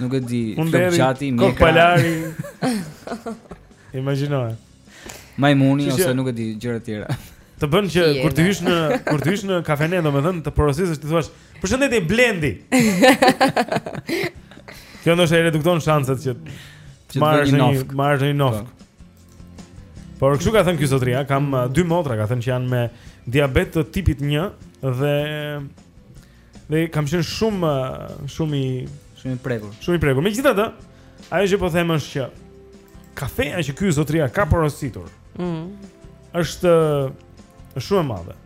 Speaker 5: Nuk e di,
Speaker 2: flokëgjati,
Speaker 5: mjekra.
Speaker 2: Kokëpalari. Imagjinoje.
Speaker 5: Majmuni ose nuk e di gjëra të tjera.
Speaker 2: Të bën që kur të hysh në kur të hysh në kafene, domethënë të porosisësh t'i thua, "Përshëndetje Blendi." Kjo ndoshta e redukton shanset që të marrësh
Speaker 5: një
Speaker 2: marrësh një nofkë. Po. Por kështu ka thënë ky zotria, kam uh, dy motra, ka thënë që janë me diabet të tipit 1 dhe dhe kam qenë shumë uh, shumë i
Speaker 5: shumë i prekur.
Speaker 2: Shumë i prekur. Megjithatë, ajo që po them është që kafeja që ky zotria ka porositur.
Speaker 4: Mhm.
Speaker 2: Është është shumë e madhe.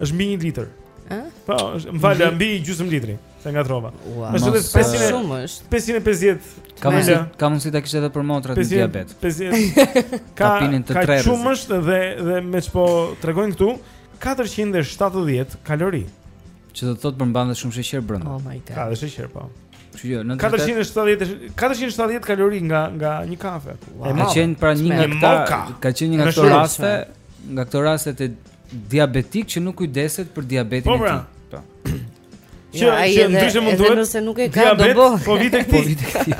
Speaker 2: Është mbi 1 litër.
Speaker 4: Ë?
Speaker 2: Po, është më fal, mbi gjysmë litri, se ngatrova. Është vetë 500
Speaker 4: shumë është.
Speaker 2: 550.
Speaker 5: Ka mundësi, ka mundësi ta kishte edhe për motrat me diabet.
Speaker 2: 500. Ta
Speaker 5: pinin të tre.
Speaker 2: Ka
Speaker 5: shumë
Speaker 2: është dhe dhe me ç'po tregojnë këtu 470 kalori.
Speaker 5: Që do të thotë përmban dhe shumë sheqer brenda.
Speaker 4: Oh my god.
Speaker 2: Ka dhe sheqer po.
Speaker 5: Kështu që në
Speaker 2: 470 470 kalori nga nga një kafe.
Speaker 4: Wow.
Speaker 5: Ka qenë pra një nga këta, ka qenë një nga këto raste, nga këto raste të Diabetik që nuk kujdeset për diabetin
Speaker 2: po,
Speaker 5: e
Speaker 2: pra.
Speaker 5: tij. Po.
Speaker 2: Që
Speaker 4: ai
Speaker 2: që ndryshe mund
Speaker 4: të
Speaker 2: thotë
Speaker 4: se nuk e ka do bëj.
Speaker 2: Po vite këtij.
Speaker 5: Po vite këtij.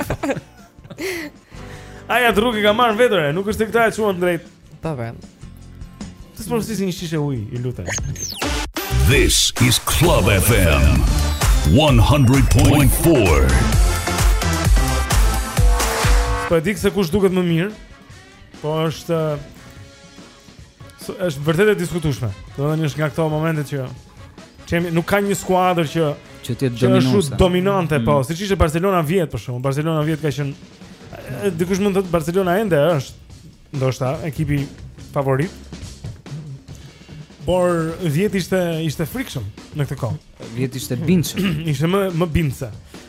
Speaker 2: Ai atë rrugë ka marrë vetëm, nuk është se këta e çuan drejt.
Speaker 4: Po pra.
Speaker 2: Të porosisi një shishe uji, i lutem.
Speaker 3: This is Club FM 100.4.
Speaker 2: Po e di se kush duket më mirë? Po është So, është vërtet e diskutueshme. Domethënë është nga këto momente që çemi nuk ka një skuadër që
Speaker 5: që të jetë
Speaker 2: dominante. Është shumë dominante
Speaker 5: mm.
Speaker 2: po, siç ishte Barcelona vjet për shembull. Barcelona vjet ka qenë dikush mund të thotë Barcelona ende është ndoshta ekipi favorit. Por vjet ishte ishte frikshëm në këtë kohë.
Speaker 5: Vjet ishte bindshëm.
Speaker 2: ishte më më
Speaker 5: bindëse.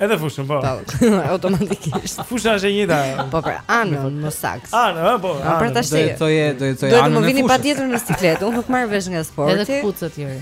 Speaker 5: Edhe
Speaker 4: fushën,
Speaker 2: po.
Speaker 4: Po, automatikisht.
Speaker 2: Fusha është e njëjta.
Speaker 4: Po pra, anën më
Speaker 2: saktë. Anë, po.
Speaker 4: Po
Speaker 2: pra
Speaker 4: tash.
Speaker 5: Do të thojë, do të thojë
Speaker 4: anën. Do
Speaker 5: të
Speaker 4: më vini patjetër në siklet, unë nuk marr vesh nga sporti.
Speaker 6: Edhe këpucë të tjera.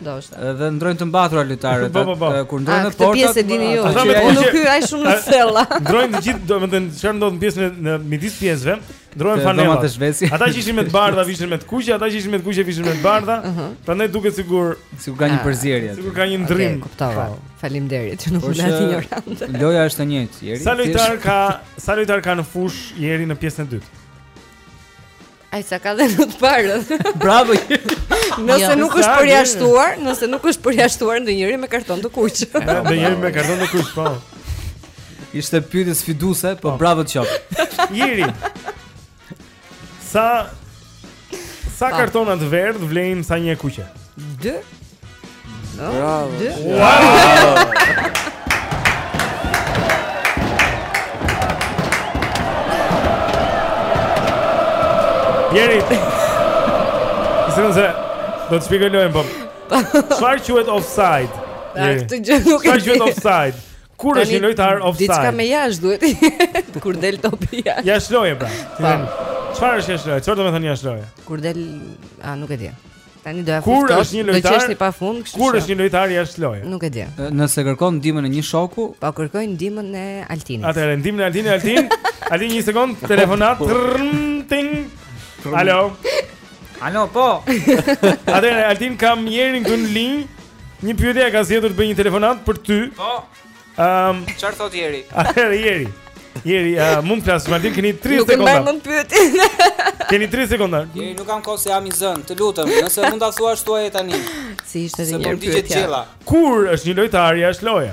Speaker 4: Ndoshta.
Speaker 5: Edhe ndrojnë të mbathura lojtarët.
Speaker 2: Po, po, po.
Speaker 5: Kur ndrojnë portat.
Speaker 4: Këtë pjesë e dini ju. Unë nuk hyj ai shumë në sella.
Speaker 2: Ndrojnë të gjithë, domethënë, çfarë ndodh në pjesën e midis pjesëve,
Speaker 5: Ndërrohen fanelat.
Speaker 2: Ata që ishin me të bardha vishin me të kuqe, ata që ishin me të kuqe vishin me të bardha. Prandaj duket sikur
Speaker 5: sikur ka një
Speaker 4: ah,
Speaker 5: përzierje.
Speaker 2: Sikur ka një
Speaker 4: ndërrim. Kuptova.
Speaker 2: Po.
Speaker 4: Faleminderit që nuk u lati
Speaker 5: një
Speaker 4: rand.
Speaker 5: Loja është e njëjtë, Jeri.
Speaker 2: Sa
Speaker 5: lojtarë
Speaker 2: ka, sa lojtarë ka në fushë Jeri në pjesën e dytë?
Speaker 4: Aq sa ka dhe në të parë.
Speaker 5: Bravo.
Speaker 4: Nëse
Speaker 6: jo.
Speaker 4: nuk është përjashtuar, nëse nuk është përjashtuar ndonjëri me karton të kuq.
Speaker 2: Ndonjëri me karton të kuq, po.
Speaker 5: Ishte pyetje sfiduese, po, po. bravo të qoftë.
Speaker 2: Jeri. Sa sa pa. kartona të verdhë vlejnë sa një i
Speaker 4: kuq? 2. No,
Speaker 7: bravo.
Speaker 4: Dy. Wow.
Speaker 2: Jeri. Zënë zë. Do të shpjegoj lojën, po. Çfarë quhet offside?
Speaker 4: Këtë gjë nuk e di.
Speaker 2: Çfarë quhet offside? Kur është një lojtar offside?
Speaker 4: Diçka me jashtë duhet. Kur del topi jashtë.
Speaker 2: Jashtë loje pra.
Speaker 4: Po.
Speaker 2: Çfarë është jashtë loje? Çfarë do të thonë jashtë loje?
Speaker 4: Kur del, a nuk e di. Tani do ia
Speaker 2: fut.
Speaker 4: Kur
Speaker 2: është një lojtar?
Speaker 4: Do qeshni pafund, kështu.
Speaker 2: Kur është një lojtar jashtë loje?
Speaker 4: Nuk e di.
Speaker 5: Nëse kërkon ndihmën e një shoku,
Speaker 4: po kërkoj ndihmën e Altinit.
Speaker 2: Atëherë ndihmën e Altinit, Altin. Altin një sekondë, telefonatë. Ting. Alo.
Speaker 5: Alo, po.
Speaker 2: Atëherë Altin kam Jerin këtu në linjë. Një pyetje ka zgjedhur të bëjë një telefonatë për ty.
Speaker 5: Po.
Speaker 2: Ehm, um,
Speaker 5: çfarë thotë Jeri?
Speaker 2: Atëherë Jeri. Jeri, uh, mund të flasësh me Altinin keni 30
Speaker 4: sekonda. Nuk
Speaker 2: më
Speaker 4: mund pyetjen.
Speaker 2: keni 30 sekonda.
Speaker 5: Jeri, nuk kam kohë se jam i zënë. Të lutem, nëse mund ta thuash thuaje tani.
Speaker 4: Si ishte edhe një herë
Speaker 5: pyetja?
Speaker 2: Kur është një lojtar jashtë loje?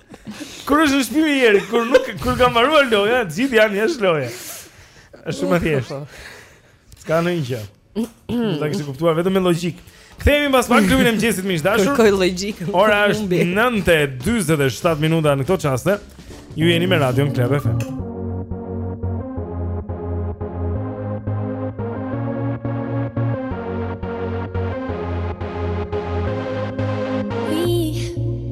Speaker 4: Kur është
Speaker 2: në
Speaker 5: shpi mi Jeri,
Speaker 2: kur nuk kur ka mbaruar loja, të gjithë janë jashtë loje. Është shumë e thjeshtë. S'ka ndonjë gjë. Mund ta kishe kuptuar vetëm me logjikë. Kthehemi pas pak në klubin e mëngjesit miq të dashur.
Speaker 4: Kërkoj logjikën.
Speaker 2: Ora është 9:47 minuta në këto çaste. Ju jeni me
Speaker 3: radion Club FM.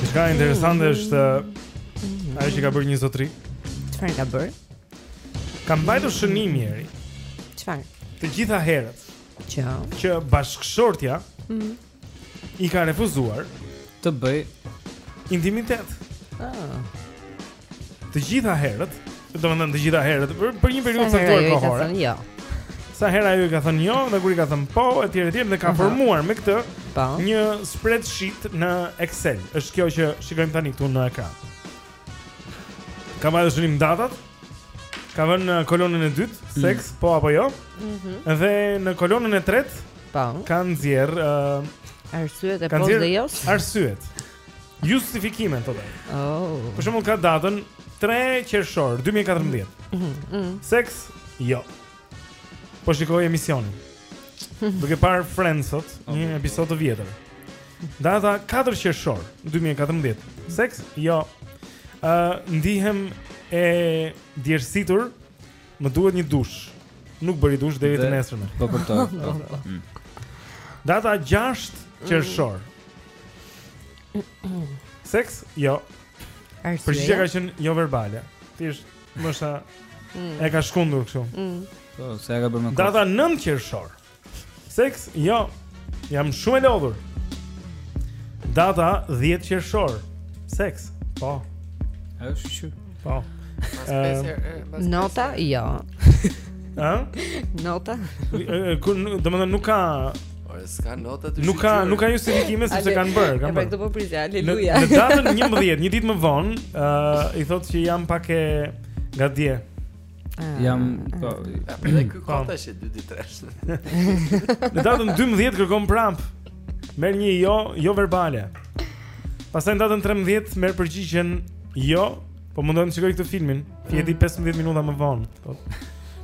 Speaker 2: Diçka interesante është Ajo që ka bërë një zotëri
Speaker 4: Çfarë ka bërë?
Speaker 2: Ka mbajtur shënim Jeri
Speaker 4: Çfarë?
Speaker 2: Të gjitha herët
Speaker 4: Që?
Speaker 2: Që bashkëshortja
Speaker 4: mm.
Speaker 2: I ka refuzuar
Speaker 5: Të bëjë
Speaker 2: Intimitet
Speaker 4: ah.
Speaker 2: të gjitha herët, domethënë të gjitha herët për, për një periudhë
Speaker 4: të
Speaker 2: caktuar kohore.
Speaker 4: Jo.
Speaker 2: Sa herë ajo i ka thënë jo dhe kur i ka thënë po etj etj dhe ka formuar me këtë
Speaker 4: po.
Speaker 2: një spreadsheet në Excel. Është kjo që shikojmë tani këtu në ekran. Ka marrë shënim datat. Ka vënë në kolonën e dytë, mm. seks, po apo jo?
Speaker 4: Mhm.
Speaker 2: Mm dhe në kolonën e tretë,
Speaker 4: po.
Speaker 2: Ka nxjerrë uh,
Speaker 4: arsyet e
Speaker 2: po-së
Speaker 4: dhe jo-së.
Speaker 2: Arsyet. Justifikime thotë.
Speaker 4: Oh.
Speaker 2: Për shembull ka datën 3 qershor 2014.
Speaker 4: Mm -hmm.
Speaker 2: Seks? Jo. Po shikoj emisionin. Duke parë Friends sot, okay. një episod të vjetër. Data 4 qershor 2014. Seks? Jo. Ë, uh, ndihem e djersitur Më duhet një dush. Nuk bëri dush deri të nesërmen.
Speaker 5: Po kuptoj. Mm.
Speaker 2: Data 6 qershor. Seks? Jo.
Speaker 4: Arsye.
Speaker 2: Përgjigja ka qenë jo verbale. Domethënë sa
Speaker 4: mm.
Speaker 2: e ka shkundur kështu.
Speaker 4: Mm.
Speaker 5: Po, se e ka bërë me.
Speaker 2: Data 9 qershor. Seks? Jo. Jam shumë e lodhur. Data 10 qershor. Seks? Po.
Speaker 5: Është kështu.
Speaker 2: Po.
Speaker 4: Nota? Jo.
Speaker 2: Ë?
Speaker 4: Nota?
Speaker 2: Domethënë nuk ka
Speaker 7: s'ka nota të
Speaker 2: Nuk ka, nuk ka justifikime sepse kanë bërë, kanë bërë.
Speaker 4: Këtë po prisja, aleluja.
Speaker 2: Në datën 11, një ditë më vonë, ë i thotë që jam pak e nga
Speaker 4: dje.
Speaker 5: Jam po.
Speaker 7: Ne ky ka tash 2 ditë rresht.
Speaker 2: Në datën 12 kërkon prap. Merr një jo, jo verbale. Pastaj në datën 13 merr përgjigjen jo, po mundohem të shikoj këtë filmin. Fjeti 15 mm. minuta më vonë. Po.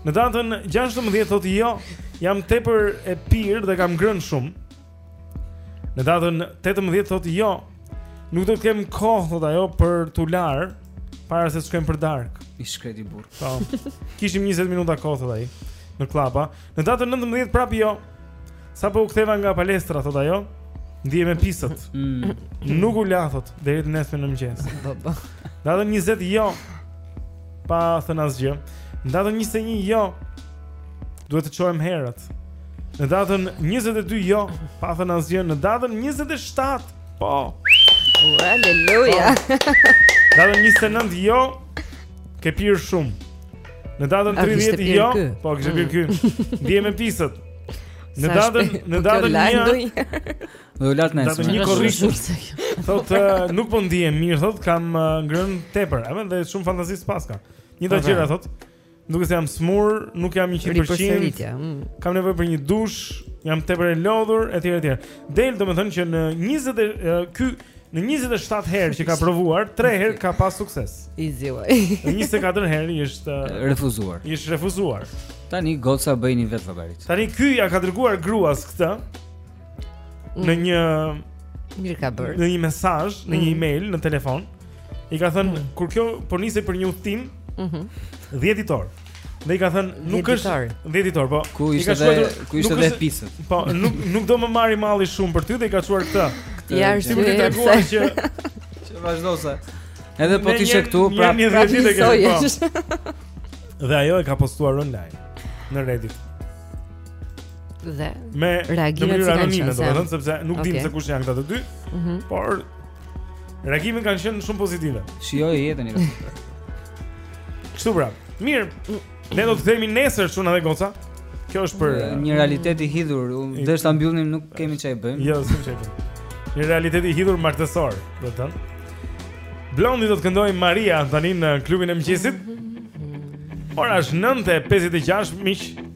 Speaker 2: Në datën 16 thotë jo, jam tepër e pirë dhe kam ngrënë shumë. Në datën 18 thotë jo. Nuk do të kem kohë thotë ajo për t'u larë para se të shkojmë për darkë.
Speaker 5: I shkreti burrë.
Speaker 2: Po. Kishim 20 minuta kohë thotë ai në kllapa. Në datën 19 prap jo. Sapo u ktheva nga palestra thotë ajo. Ndihem e pisët.
Speaker 5: Mm.
Speaker 2: Nuk u la thotë deri të nesërmen në mëngjes.
Speaker 4: Po, po.
Speaker 2: Datën 20 jo. Pa thënë asgjë. Datën 21 jo. Duhet të çohem herët. Në datën 22 jo, pa thënë asgjë në datën 27. Po.
Speaker 4: Aleluja. Po.
Speaker 2: Datën 29 jo. Ke pirë shumë. Në datën 30 jo. Po, kishte pirë ky. Mm. Ndihem e pisët. Në datën në datën 1.
Speaker 5: Do u
Speaker 2: larë
Speaker 5: nesër.
Speaker 2: Datën 1 korrik. Thotë eh, nuk po ndihem mirë, thotë kam eh, ngrënë tepër, edhe dhe shumë fantazi s'paska.
Speaker 4: Njëjtat
Speaker 2: gjëra thotë. Duket se jam smur, nuk jam 100%.
Speaker 4: Ripërsëritje. Mm.
Speaker 2: Kam nevojë për një dush, jam tepër e lodhur etj etj. Del domethënë që në 20 e, ky në 27 herë që ka provuar, 3 herë ka pas sukses.
Speaker 4: I ziu ai.
Speaker 2: Në 24 herë i është
Speaker 5: refuzuar.
Speaker 2: I është refuzuar.
Speaker 5: Tani goca bëjini vetë llogaritë.
Speaker 2: Tani ky ia ka dërguar gruas këtë mm. në një
Speaker 4: mirë ka bërë.
Speaker 2: Në një mesazh, në një
Speaker 4: mm.
Speaker 2: email, në telefon. I ka thënë mm. kur kjo po nisej për një udhtim,
Speaker 4: ëh, mm
Speaker 2: 10 ditor. Dhe i ka thënë nuk është 10 ditor, po.
Speaker 5: Ku ishte dhe ku
Speaker 2: s'ishte
Speaker 5: dhe pisën.
Speaker 2: Po, nuk nuk do më marri malli shumë për ty dhe i ka çuar këtë.
Speaker 4: Këtë ja
Speaker 2: është si për
Speaker 4: t'i
Speaker 2: treguar që
Speaker 5: që vazhdo se. Edhe po t'ishe këtu, pra
Speaker 2: një rreth ditë
Speaker 4: që
Speaker 2: po. Dhe ajo e ka postuar online në Reddit.
Speaker 4: Dhe
Speaker 2: me
Speaker 4: reagime
Speaker 2: anonime, domethënë sepse nuk okay.
Speaker 4: dimë
Speaker 2: se kush janë këta të dy.
Speaker 4: Mm -hmm.
Speaker 2: Por Reagimet kanë qenë shumë pozitive.
Speaker 5: Shijoj jetën i rrugës.
Speaker 2: Kështu pra. Mirë.
Speaker 9: Ne do të themi nesër çuna dhe goca. Kjo është për
Speaker 5: një realitet i hidhur. Deshëm ta mbyllnim, nuk kemi çfarë bëjmë.
Speaker 9: Jo, s'kem çfarë bëjmë. Një realitet i hidhur martesor, domethënë. Blondie do të këndojë Maria tani në klubin e mëngjesit. Ora është 9:56 miq.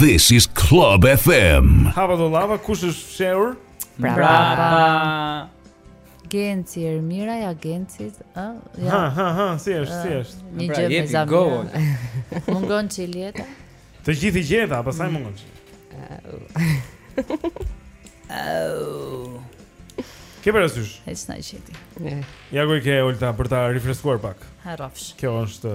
Speaker 10: This
Speaker 3: is Club FM.
Speaker 9: Hapa dollapa kush është fshehur?
Speaker 6: Prapa. Genci Ermira i agencit, ë? Ja.
Speaker 9: Ha ha ha, si është, si është.
Speaker 6: Një
Speaker 5: pra,
Speaker 6: gjë me zamë. Mungon Çiljeta?
Speaker 9: Të gjithë i gjeta, pastaj mm. mungon çi.
Speaker 6: Au.
Speaker 9: Ke parasysh?
Speaker 6: Ec na qeti.
Speaker 9: Ja ku ke Olta për ta rifreskuar pak.
Speaker 6: Harrofsh.
Speaker 9: Kjo është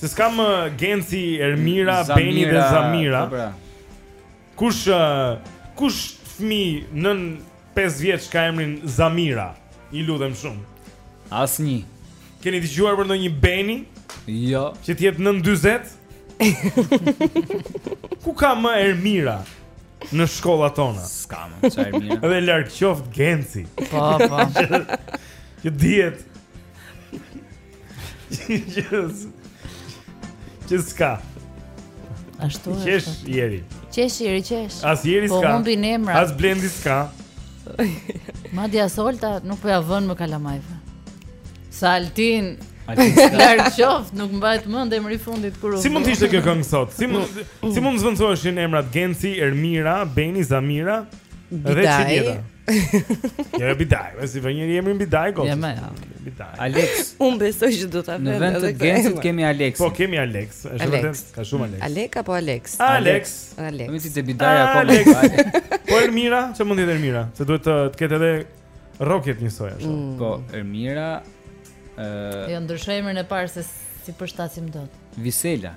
Speaker 9: Se
Speaker 2: s'ka më, Genci, Ermira, Beni dhe Zamira.
Speaker 5: Po pra.
Speaker 2: Kush uh, kush fëmijë nën 5 vjeç ka emrin Zamira? I lutem shumë.
Speaker 5: Asnjë.
Speaker 2: Keni dëgjuar për ndonjë Beni?
Speaker 5: Jo.
Speaker 2: Që të jetë nën 40? Ku ka më Ermira? Në shkollat tona.
Speaker 5: S'ka më çaj Ermira.
Speaker 2: Edhe larg qoftë Genci.
Speaker 6: Po, po.
Speaker 2: Që dihet Just Just ka
Speaker 6: Ashtu është Qesh
Speaker 2: jeri
Speaker 6: Qesh jeri qesh
Speaker 2: As jeri
Speaker 6: po
Speaker 2: s'ka
Speaker 6: Po humbin emrat
Speaker 2: As Blendi s'ka
Speaker 6: Madje as Olta nuk po ia vënë më kalamajve
Speaker 5: Saltin
Speaker 6: Larg qoftë, nuk mbahet mend emri i fundit kur u.
Speaker 2: Si mund të ishte kjo këngë sot? Si mund si mund të zëvendësoheshin emrat Genci, Ermira, Beni, Zamira? Dhe çfarë? Njëra bidaj, me si për njëri jemi në bidaj
Speaker 6: gotës. Jeme, ja.
Speaker 2: Bidaj.
Speaker 5: Alex.
Speaker 4: Unë besoj që do ta
Speaker 5: them.
Speaker 4: Në
Speaker 5: vend të Gencit kemi Alex.
Speaker 2: Po kemi Alex, është vërtet, ka shumë Alex.
Speaker 4: Alek apo Alex?
Speaker 2: Alex.
Speaker 4: Alex.
Speaker 5: Më ti të bidaj apo
Speaker 2: Alex. Po Ermira, çfarë mund të jetë Ermira? Se duhet të të ketë edhe rrokjet njësoj ashtu.
Speaker 4: Mm.
Speaker 5: Po Ermira ë
Speaker 6: Jo ndryshoj emrin e parë se s'i përshtasim dot.
Speaker 5: Visela.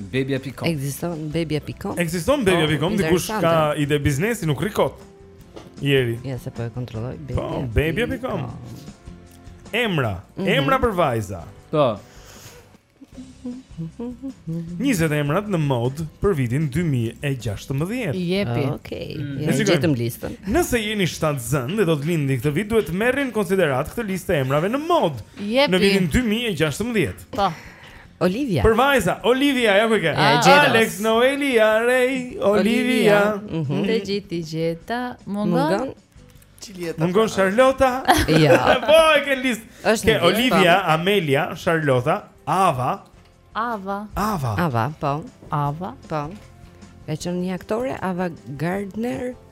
Speaker 5: Bebia.com.
Speaker 4: Ekziston bebia.com.
Speaker 2: Ekziston bebia.com,
Speaker 4: oh,
Speaker 2: dikush ka ide biznesi, nuk rikot. Jeri.
Speaker 4: Ja se po e kontrolloj bebia.
Speaker 2: Po, bebia.com. Emra,
Speaker 4: mm -hmm.
Speaker 2: emra për vajza.
Speaker 5: Po.
Speaker 2: 20 emrat në modë për vitin 2016.
Speaker 6: Jepi.
Speaker 4: Ah, okej. Okay.
Speaker 5: Mm.
Speaker 4: Ja, gjetëm listën.
Speaker 2: Nëse jeni shtatzën dhe do të lindni këtë vit, duhet të merrni në konsideratë këtë listë e emrave në modë
Speaker 6: Jepi.
Speaker 2: në vitin 2016.
Speaker 6: Po.
Speaker 4: Olivia.
Speaker 2: Për vajza, Olivia, ja ku e ke. Alex, Noelia, Rei, Olivia.
Speaker 4: Mhm.
Speaker 6: Të gjitha t'i gjeta, mungon.
Speaker 4: Mungon
Speaker 2: Charlota.
Speaker 4: Ja.
Speaker 2: Po e ke listë. Ke Olivia, po. Amelia, Charlota, Ava.
Speaker 6: Ava.
Speaker 2: Ava.
Speaker 4: Ava, po.
Speaker 6: Ava,
Speaker 4: po. Ka qenë një aktore Ava Gardner.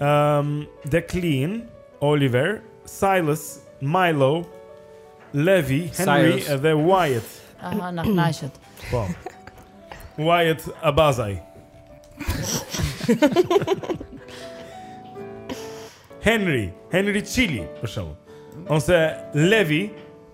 Speaker 2: Um, Declan, Oliver, Silas, Milo, Levi, Henry
Speaker 5: Silas.
Speaker 2: dhe Wyatt.
Speaker 6: Aha, na kënaqet.
Speaker 2: Po. Wyatt Abazaj. Henry, Henri Çili, për shembull. Ose Levi,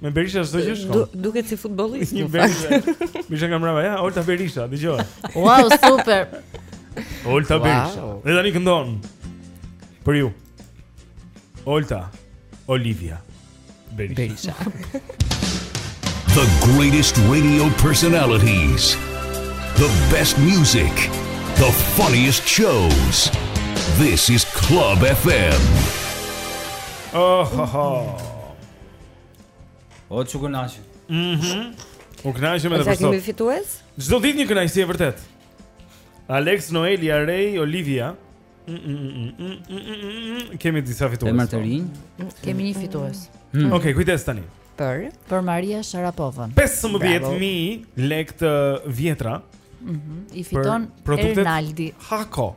Speaker 5: Me
Speaker 6: Berisha
Speaker 2: çdo gjë shkon.
Speaker 4: Duket si futbollist.
Speaker 2: Një Berisha. Berisha nga mbrapa, ja, Olta Berisha, dëgjoje.
Speaker 6: Wow, super.
Speaker 2: Olta
Speaker 4: wow.
Speaker 2: Berisha. Dhe tani këndon. Për ju. Olta Olivia Berisha. Berisha.
Speaker 3: The greatest radio personalities. The best music. The funniest shows. This is Club FM.
Speaker 2: Oh, ha, ha.
Speaker 5: O ç'u kënaqëm.
Speaker 2: Mhm. U kënaqëm edhe për sot.
Speaker 4: Sa kemi fitues?
Speaker 2: Çdo ditë një kënaqësi e vërtetë. Alex, Noelia, Rei, Olivia. Mm, mm, mm, kemi disa fitues.
Speaker 5: Emra të rinj.
Speaker 6: Kemi një fitues. Hmm.
Speaker 2: Okej, kujdes tani.
Speaker 4: Për
Speaker 6: për Maria Sharapovën.
Speaker 2: 15000 lekë të vjetra. Mhm.
Speaker 6: I fiton Ernaldi.
Speaker 2: Hako.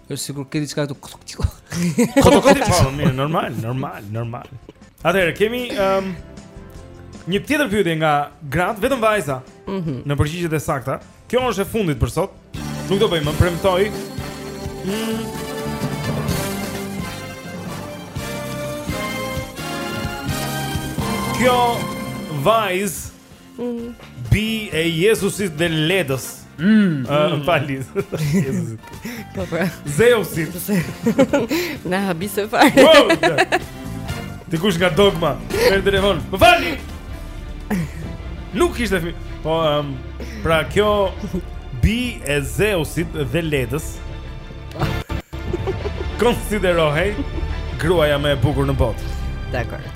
Speaker 2: Është
Speaker 5: sikur ke diçka këtu.
Speaker 2: Koto koto po, mirë, normal, normal, normal. Atëherë kemi ëm um, një tjetër pyetje nga Grant, vetëm vajza.
Speaker 4: Mhm.
Speaker 2: Mm në përgjigjet e sakta. Kjo është e fundit për sot. Nuk do bëj më, premtoj. Mm. Kjo vajzë Mm. Bijë e Jezusit dhe Ledës. Mm. Uh, më fal.
Speaker 4: Po po.
Speaker 2: Zeusit.
Speaker 4: Na habite fare.
Speaker 2: Dikush nga dogma? Në telefon. Më falni. Nuk ishte fëmijë. Po um, pra kjo bijë e Zeusit dhe Ledës. Konsiderohej gruaja më e bukur në botë.
Speaker 5: Dakord.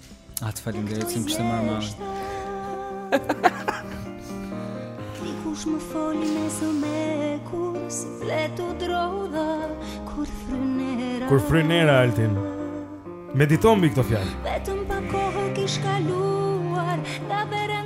Speaker 2: Atë
Speaker 6: ah, falim dhe
Speaker 5: recim kështë marë marë
Speaker 11: Dikush më foli me zë mekur si fletë u drodha Kur fryn era
Speaker 2: Kur fryn era Altin Medito mbi këto fjalë
Speaker 11: Vetëm pak kohë kish kaluar
Speaker 2: Nga
Speaker 11: verën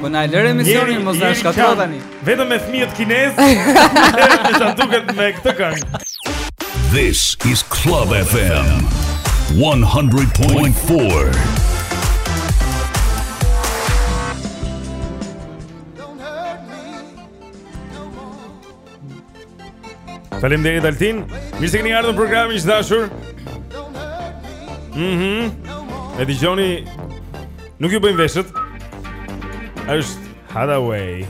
Speaker 11: Po
Speaker 5: na lër emisionin mos na
Speaker 2: shkatërro
Speaker 5: tani.
Speaker 2: Vetëm me fëmijët kinezë. Me sa duket me këtë këngë.
Speaker 3: This is Club FM 100.4.
Speaker 2: Faleminderit Altin. Mirë se keni ardhur në programin të dashur. Mhm. Mm e dëgjoni. Nuk ju bëjnë veshët. Është Haddaway.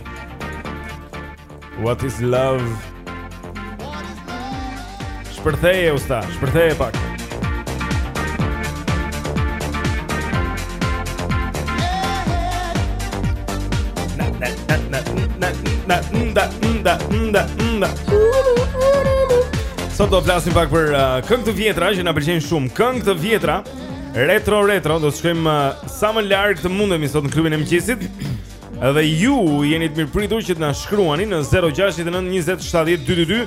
Speaker 2: What is love? Shpërtheje usta, shpërtheje pak. Sot do flasim pak për uh, këngë të vjetra që na pëlqejnë shumë. Këngë të vjetra, retro retro, do të shkojmë uh, sa më larg të mundemi sot në klubin e mëngjesit. Edhe ju jeni të mirëpritur që të na shkruani në 069 20 70 222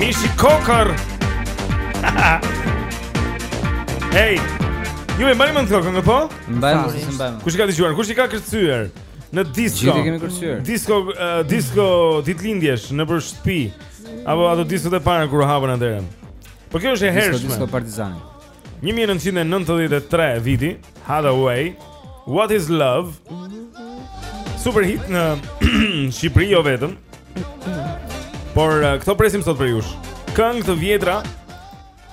Speaker 2: Mishi Kokërr Hej Ju e mbani mend këtë këngë, po?
Speaker 5: Mbajmë, si s'mbajmë
Speaker 2: Kush i ka dëgjuar, kush i ka kërcyer Në disco
Speaker 5: Gjithë i kemi kërcyer
Speaker 2: Disco, uh, disco ditëlindjesh nëpër shtëpi Apo ato discot e para kur u hapën atëherë Po kjo është e hershme.
Speaker 5: Disco Disco Partizani.
Speaker 2: 1993 viti, Haddaway, What is Love? Super hit në Shqipëri jo vetëm. Por eh, këto presim sot për ju. Këngë të vjetra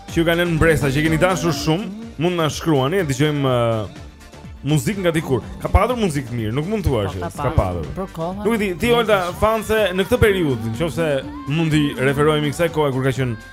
Speaker 2: që ju kanë lënë mbresa, që keni dashur shumë, mund të na shkruani, e dëgjojmë uh, muzikë nga dikur. Ka patur muzikë të mirë, nuk mund të thua që s'ka
Speaker 6: patur.
Speaker 2: Nuk e di, ti Olta fanse në këtë periudhë, nëse mund t'i referohemi kësaj kohe kur ka qenë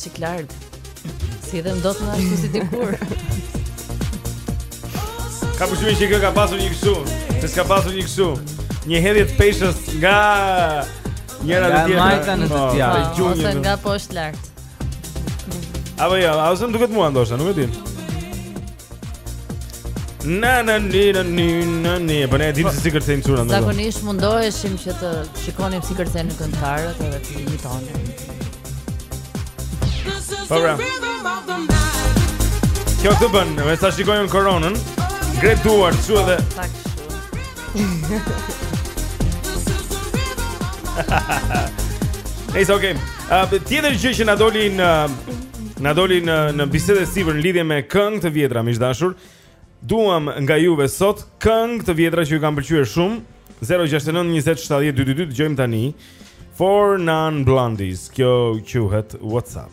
Speaker 2: Çiklard. S'i hedh dot
Speaker 6: më ashtu si dikur.
Speaker 2: Ka për shembull që kjo ka pasur një kështu Se s'ka pasur një kështu Një hedhje të peshës nga Njëra te tjetra Nga
Speaker 5: majta në të
Speaker 2: djathta
Speaker 6: Ose nga poshtë lart
Speaker 2: Apo jo, a ose më duket mua ndoshta, nuk e di Na na ni na ni na ni, po ne dimë po, se si kërcejmë çunat me.
Speaker 6: Zakonisht mundoheshim që të shikonim si kërcejnë në këngëtarët edhe të imitonim.
Speaker 2: Po bra. Kjo të bën, Macarena koronën, gre duar çu edhe. Nice, okay. Uh, tjetër gjë që na doli në Na doli në në bisedë sipër në lidhje me këngë të vjetra, miq të dashur. Duam nga juve sot këngë të vjetra që ju kanë pëlqyer shumë. 069 20 70 222 dëgjojmë tani Four Non Blondes. Kjo quhet What's Up.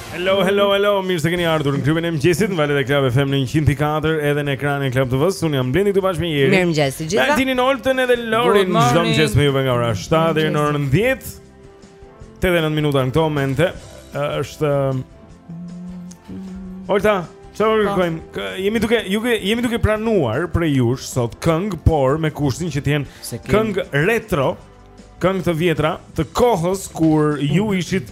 Speaker 2: Hello, hello, hello, mirë se keni ardhur në klubin e mëngjesit, në valët e Club FM në 100.4 edhe në ekranin e Club TV-së, unë jam Blendi këtu bashkë me Jerin.
Speaker 4: Mirëmëngjes të gjithëve.
Speaker 2: Valtinin, Oltën edhe Lorin, çdo mëngjes me juve nga ora 7 deri në orën 10, 8 e 39 minuta në këto momente, është... Olta, që orë
Speaker 6: po.
Speaker 2: kërkojmë, jemi duke, duke, jemi duke pranuar prej jush sot këngë, por me kushtin që të jenë këngë retro, këngë të vjetra, të kohës kur ju ishit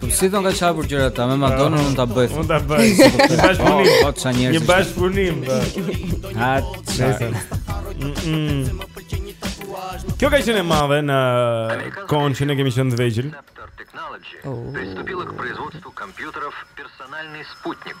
Speaker 2: Po
Speaker 5: si thonë ka çapur gjërat ta me Madonna mund ta bëj.
Speaker 2: Mund ta bëj. Një bashkëpunim.
Speaker 5: Po ça njerëz.
Speaker 2: Një bashkëpunim.
Speaker 5: Ha.
Speaker 2: Kjo ka qenë e madhe në kohën që ne kemi qenë të vegjël. Pristupila k proizvodstvu kompjuterov personalnyj sputnik.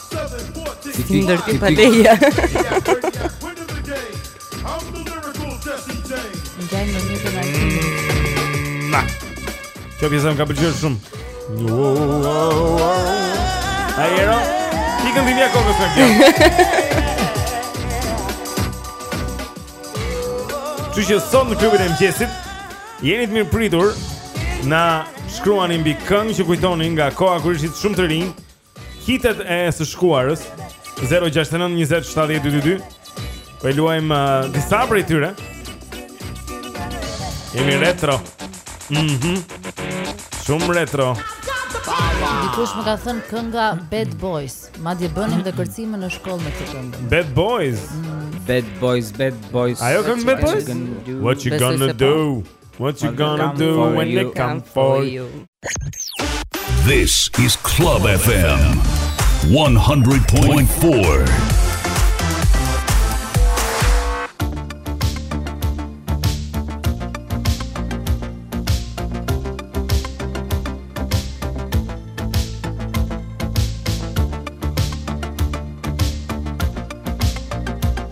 Speaker 2: Ti
Speaker 5: ti
Speaker 4: ndërti pa leja.
Speaker 6: Ndaj më një të
Speaker 2: Na. Kjo pjesë më ka pëlqyer shumë. Ai era. Ti kam vini akoma me kjo. Ju jeni sot në klubin e mëngjesit. Jeni të mirëpritur. Na shkruani mbi këngë që kujtoni nga koha kur ishit shumë të rinj. Hitet e së shkuarës 069 20 70 222 Po e luajmë uh, disa prej tyre Jemi retro Mhm mm Shumë retro
Speaker 6: Dikush më ka thënë kënga Bad Boys Madje bënim dhe kërcime në shkollë me këtë këngë
Speaker 2: Bad Boys mm.
Speaker 5: Bad Boys, Bad Boys
Speaker 2: Ajo këngë Bad Boys? What you gonna do? What you gonna do when they come for you?
Speaker 3: This is Club FM 100.4.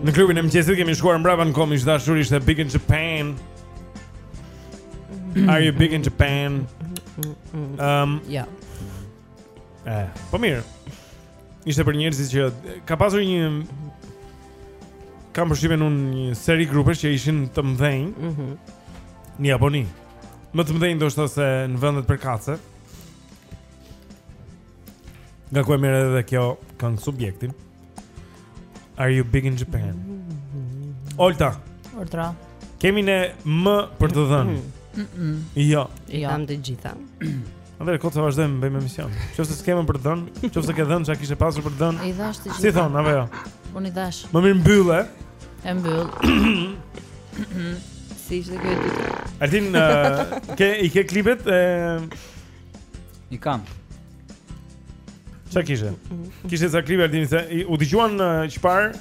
Speaker 2: Në klubin e mëngjesit kemi shkuar mbrapa në kohë miq të dashur ishte Big in Japan. Are you big in Japan? Um,
Speaker 4: ja.
Speaker 2: Eh, po mirë. Ishte për njerëzit që ka pasur një kam përshtypjen unë një seri grupesh që ishin të mëdhenj.
Speaker 4: Mhm.
Speaker 2: Mm në Japoni. Më të mëdhenj ndoshta se në vendet përkatëse. Nga ku e merr edhe kjo këngë subjektin? Are you big in Japan? Olta.
Speaker 6: Olta.
Speaker 2: Kemi ne më për të dhënë.
Speaker 6: Mm -mm.
Speaker 2: Jo.
Speaker 4: I kam të gjitha.
Speaker 2: Ndaj kot sa vazhdojmë bëjmë emision. Qoftë se s'kemi për të dhënë, qoftë se ke dhënë çka kishe pasur për të dhënë.
Speaker 6: I dhash të gjitha.
Speaker 2: Si thonë, apo jo?
Speaker 6: Unë i dhash.
Speaker 2: Më mirë mbylle. E
Speaker 6: mbyll.
Speaker 4: Si ishte kjo ditë?
Speaker 2: Altin, ke i ke klipet e
Speaker 5: I kam.
Speaker 2: Ça kishe? Kishe ca klipe Altini se u dëgjuan çfarë,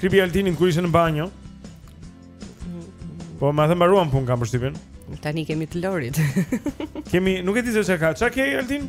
Speaker 2: klipi i Altinit kur ishte në banjo? Po domethënë mbaruam punë kam përshtypjen.
Speaker 4: Tani kemi të Lorit.
Speaker 2: kemi, nuk e di se çka ka. Ça ke Altin?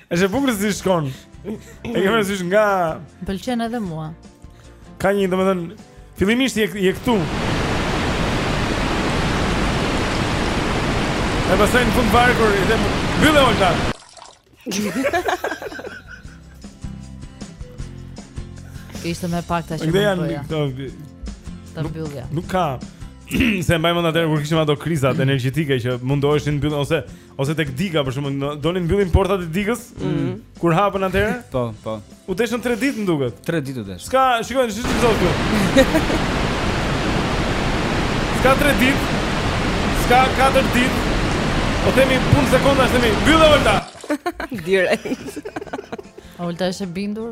Speaker 2: Është e bukur si shkon. E kemi rësisht nga
Speaker 6: Pëlqen edhe mua.
Speaker 2: Ka një, domethënë, fillimisht je je këtu. E pastaj në fund fare kur i them, "Mbylle Olta."
Speaker 6: Ishte më pak tash.
Speaker 2: Këto janë këto
Speaker 6: ta mbyllja.
Speaker 2: Nuk ka se mban mend atëherë kur kishim ato krizat energjetike që mundoheshin mbyllnin ose ose tek diga për shkak, donin mbyllin portat e digës.
Speaker 5: Mm.
Speaker 2: Kur hapen atëherë?
Speaker 5: Po, po.
Speaker 2: U deshën 3 ditë m'duket.
Speaker 5: 3 ditë u desh.
Speaker 2: S'ka, shikoj, ç'i thotë kjo. S'ka 3 ditë. S'ka 4 ditë. Po themi punë sekonda, themi, mbylle Olta.
Speaker 4: Direkt.
Speaker 6: Olta është e bindur.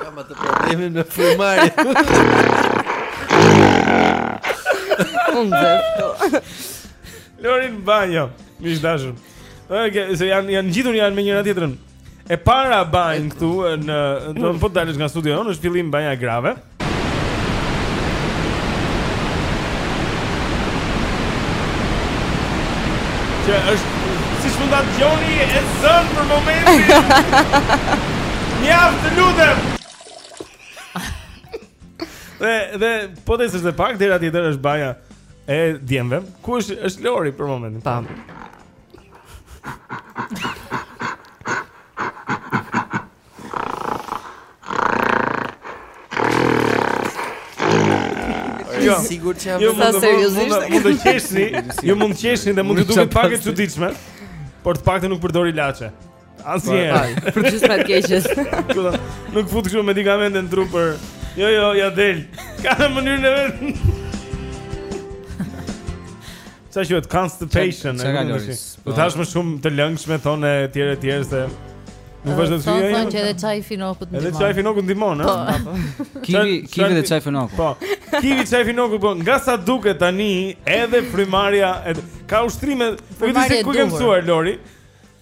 Speaker 12: Kam atë problemin me frymëmarrjen.
Speaker 4: Unë dhe shto.
Speaker 2: Lori në banjo, mish dashur. Okej, se janë, janë ngjitur janë me njëra tjetrën. E para banjë këtu në do të po dalësh nga studio jonë, është fillim banjo e grave. Që është si shumë da goxha e zënë për momentin. Mjaft të lutem. Dhe dhe po të ecësh pak dera tjetër është banjo e djemve. Ku është është Lori për momentin?
Speaker 4: Tam.
Speaker 2: Jo,
Speaker 12: sigurt që jam
Speaker 2: jo,
Speaker 4: sa seriozisht.
Speaker 2: Mund të qeshni, ju mund të qeshni dhe mund të duket pak e çuditshme, por të paktën nuk përdor ilaçe. Asnjëherë.
Speaker 4: Për gjëra të keqes?
Speaker 2: Nuk fut kështu medikamente në trup për. Jo, jo, ia del. Ka në mënyrën e vet. Sa që
Speaker 5: është constipation
Speaker 2: Ça
Speaker 5: ka
Speaker 2: Lori?
Speaker 5: Dhe
Speaker 2: do të hash më shumë të lëngshme thonë e tjerë e tjerë se Nuk është të
Speaker 6: të
Speaker 2: fjenë
Speaker 6: Thonë që edhe çaj
Speaker 2: finoku
Speaker 6: ndihmon
Speaker 2: Edhe çaj finoku ndihmon,
Speaker 6: ha?
Speaker 2: Po.
Speaker 5: Kivi, kivi dhe çaj finoku
Speaker 2: Po, kivi çaj finoku, po Nga sa duket tani edhe frymëmarrja Ka ushtrime Frymëmarrja e
Speaker 6: duhur
Speaker 2: Ku di
Speaker 6: se ku
Speaker 2: e
Speaker 5: ke
Speaker 2: mësuar, Lori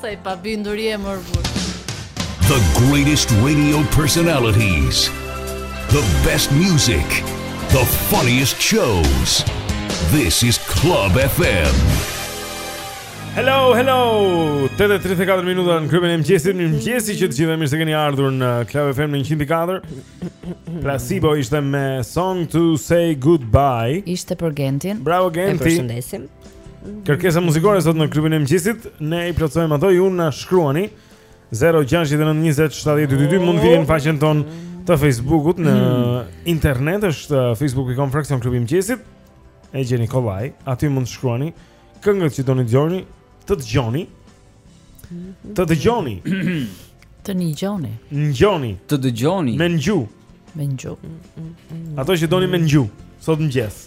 Speaker 6: Sa i pabindur je more burrë
Speaker 3: The greatest radio personalities The best music The funniest shows This is Club FM
Speaker 2: Hello, hello 8.34 minuta në klubin e mëngjesit Mëngjesi për të gjithë dhe mirë se keni ardhur në Club FM në 100.4 Placebo ishte me Song to Say Goodbye.
Speaker 6: Ishte për Gentin.
Speaker 2: Bravo Genti.
Speaker 4: E përshëndesim.
Speaker 2: Kërkesa muzikore sot në klubin e mëngjesit, ne i plotësojmë ato, ju na shkruani 0692070222 mund të vini në faqen tonë të Facebookut në mm. internet është uh, facebook.com fraksion klubi i mëngjesit e gjeni kollaj, aty mund të shkruani këngët që doni dëgjoni, të dëgjoni. Të dëgjoni.
Speaker 6: Të ngjoni.
Speaker 2: Ngjoni.
Speaker 5: Të dëgjoni.
Speaker 2: Me ngju.
Speaker 6: Me ngju.
Speaker 2: Ato që doni me ngju, sot mëngjes.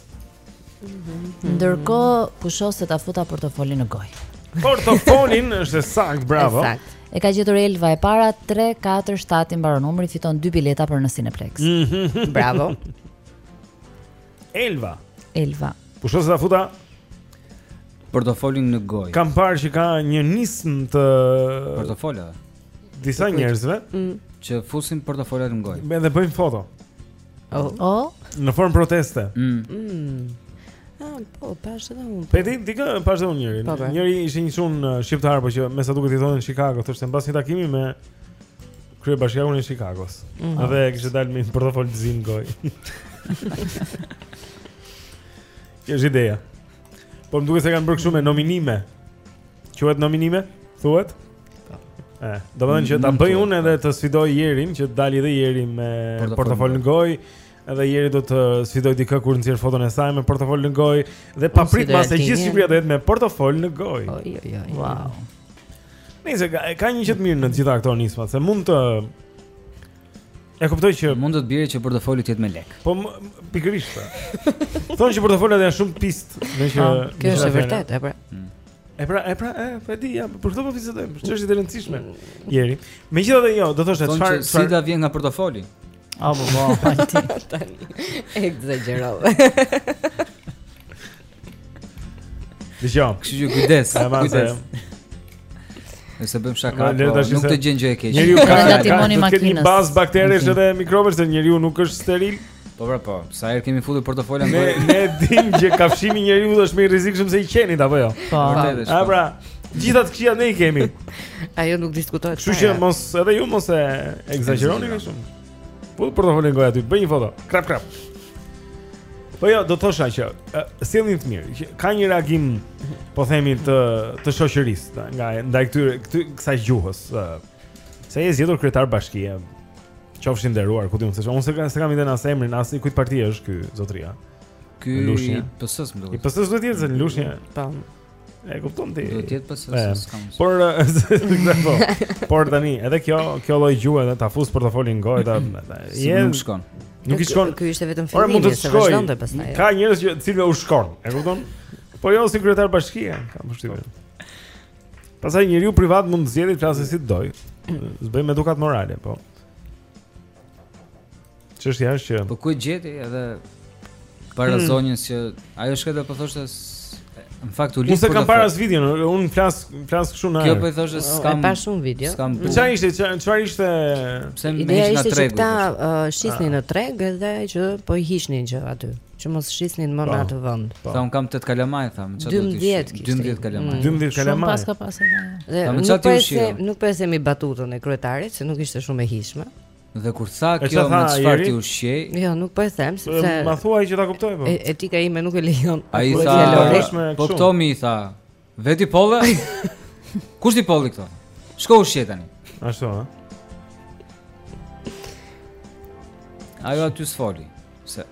Speaker 6: Ndërkohë pusho se ta futa portofolin në gojë.
Speaker 2: Portofolin është e saktë, bravo.
Speaker 4: E saktë.
Speaker 6: E ka gjetur Elva e para 347 i mbaron numri fiton dy bileta për në Cineplex.
Speaker 2: Mhm.
Speaker 4: Bravo.
Speaker 2: Elva.
Speaker 6: Elva.
Speaker 2: Pusho se ta futa?
Speaker 5: Portofolin në gojë.
Speaker 2: Kam parë që ka një nismë të
Speaker 5: portofola.
Speaker 2: Disa njerëzve mm.
Speaker 5: që fusin portofola në gojë.
Speaker 2: Edhe bëjnë foto.
Speaker 4: Oh.
Speaker 6: oh.
Speaker 2: Në formë proteste.
Speaker 5: Mm.
Speaker 4: Mm. Ah, po, pashë edhe unë.
Speaker 2: Po. Po e di ti që pashë edhe unë njërin.
Speaker 4: Po, po.
Speaker 2: Njëri ishte një çun uh, shqiptar, por që me sa duket jeton në Chicago, thoshte mbas një takimi me kryebashkiakun e Chicagos.
Speaker 4: Mm.
Speaker 2: Edhe kishte dalë me një portofol të zi në gojë. Kjo është ideja. Po më duket se kanë bërë kështu me nominime. Quhet nominime? Thuhet? Po. Eh, do të thotë që ta bëj unë edhe ta sfidoj Jerin që të dalë edhe Jeri me
Speaker 5: portofol në
Speaker 2: gojë. Edhe Jeri do të sfidojë dikë kur nxjerr foton e saj me portofol në gojë dhe
Speaker 4: papritur
Speaker 2: pas e gjithë Shqipëria do jetë me portofol në gojë.
Speaker 4: Oj oj oj.
Speaker 6: Wow.
Speaker 2: Nëse ka, ka një gjë të mirë në të gjitha këto nisma, se mund të E kuptoj që
Speaker 5: mund të të bjerë që portofoli të jetë me lek.
Speaker 2: Po pikërisht. Pra. Thonë që portofolat janë shumë pis, meqë
Speaker 4: ah, kjo është e
Speaker 2: vërtetë,
Speaker 4: pra. Mm. E pra,
Speaker 2: e pra, e pra, po e di, ja, për këtë po bisedojmë, është çështje e rëndësishme. Jeri. Megjithatë jo, do
Speaker 5: thoja
Speaker 2: çfarë
Speaker 5: çfarë SIDA vjen nga portofoli?
Speaker 6: A po po, hajt.
Speaker 4: Ekzagjerove.
Speaker 2: Dëgjoj.
Speaker 5: Kështu që kujdes, kujdes. Nëse bëjmë shaka, po, nuk të gjen gjë e keqe.
Speaker 2: Njeriu ka ka
Speaker 6: timoni
Speaker 2: makinës. Një bazë bakteresh edhe mikrobesh se njeriu nuk është steril.
Speaker 5: Po pra po, sa herë kemi futur portofolin
Speaker 2: ne ne dim që kafshimi i njeriut është më i rrezikshëm se i qenit apo jo?
Speaker 6: Po,
Speaker 5: vërtet është. Po.
Speaker 2: A pra, Gjithë ato të këqija ne i kemi.
Speaker 4: Ajo nuk diskutohet.
Speaker 2: Kështu që mos edhe ju mos e ekzagjeroni më shumë. Po portofolin në gojë aty, bëj një foto. Krap krap. Po jo, do të thosha që është shenjë e mirë, që ka një reagim po themi të të shoqërisë nga ndaj këtyre këty kësaj gjuhës. Se ai zgjedhur kryetar bashkie. Qoftë i nderuar, ku di unë se unë s'kam s'kam idenë as emrin, as i kujt partie është ky zotria.
Speaker 5: Ky i PS-s më duket.
Speaker 2: I PS-s duhet të jetë në Lushnjë.
Speaker 4: Tam.
Speaker 2: E kupton ti.
Speaker 5: Do të jetë pas
Speaker 2: se
Speaker 5: s'kam.
Speaker 2: Por po. Por tani, edhe kjo, kjo lloj gjuhë edhe ta fus portofolin në gojë
Speaker 5: tha.
Speaker 2: Jo
Speaker 5: nuk shkon.
Speaker 2: Nuk i shkon.
Speaker 4: Ky ishte vetëm
Speaker 2: fillimi, mund të
Speaker 4: shkojë pastaj.
Speaker 2: Ka njerëz të cilëve u shkon, e kupton? Po jo si kryetar bashkie, kam vështirë. Pastaj njeriu privat mund të zgjedhë të flasë si të dojë. S'bëjmë edukat morale, po. Çështja është që
Speaker 5: Po ku e gjeti edhe para hmm. zonjës që ajo shkreta po thoshte në fakt u lidh.
Speaker 2: Unë s'kam parë as videon, unë flas flas kështu na.
Speaker 5: Kjo po i thoshte s'kam.
Speaker 4: Pa shumë video.
Speaker 5: S'kam.
Speaker 2: Po çfarë ishte? Çfarë ishte?
Speaker 5: Pse më
Speaker 4: hiqni
Speaker 5: në
Speaker 4: treg? Ata shisnin në treg edhe që po i hiqnin që aty. që mos shisnin më në atë vend. Po.
Speaker 5: Tha un kam tetë kalamaj tha, çfarë do të
Speaker 4: thosh? 12
Speaker 5: 12 kalamaj.
Speaker 2: 12
Speaker 6: mm.
Speaker 2: kalamaj.
Speaker 6: Shumë paska pas edhe.
Speaker 4: Dhe nuk po e se nuk po e themi batutën e kryetarit, se nuk ishte shumë e hijshme.
Speaker 5: Dhe kur tha kjo me çfarë t'i ushqej?
Speaker 4: Jo, nuk po e them sepse
Speaker 2: Ma thuaj që ta kuptoj po.
Speaker 4: Etika ime nuk e lejon.
Speaker 5: Ai tha, po këto m'i tha. Vetë i polle? Kush t'i polli këto? Shko ushqeji tani.
Speaker 2: Ashtu, ha?
Speaker 5: Ajo aty s'foli, se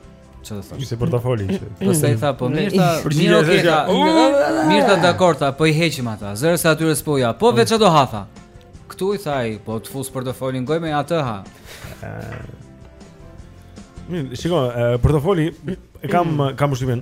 Speaker 5: çfarë do thosh?
Speaker 2: Ishte portofoli ishte.
Speaker 5: Pastaj tha, po mirë tha, mirë okay tha. Mirë tha dakord tha, po i heqim ata. Zëra se atyre s'po ja. Po veç ato hafa. Ktu i tha ai, po të fus portofolin në gojë me atë ha.
Speaker 2: Mirë, shiko, portofoli e kam kam
Speaker 4: ushtimin.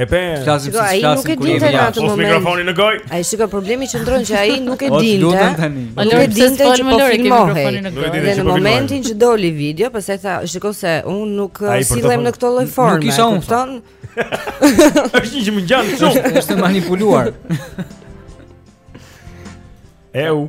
Speaker 4: E
Speaker 2: pe,
Speaker 5: flasim
Speaker 4: se
Speaker 5: flasim kur jemi jashtë.
Speaker 2: Mos mikrofoni në gojë.
Speaker 4: Ai shiko problemi qëndron që ai nuk e dinte. Nuk e dinte.
Speaker 2: Nuk e dinte që po filmohej.
Speaker 4: Dhe në momentin që doli video, pastaj tha, shiko se un nuk sillem në këtë lloj forme.
Speaker 5: Nuk isha un
Speaker 4: thon.
Speaker 2: Është një që më ngjan këtu.
Speaker 5: Është manipuluar.
Speaker 2: Eu.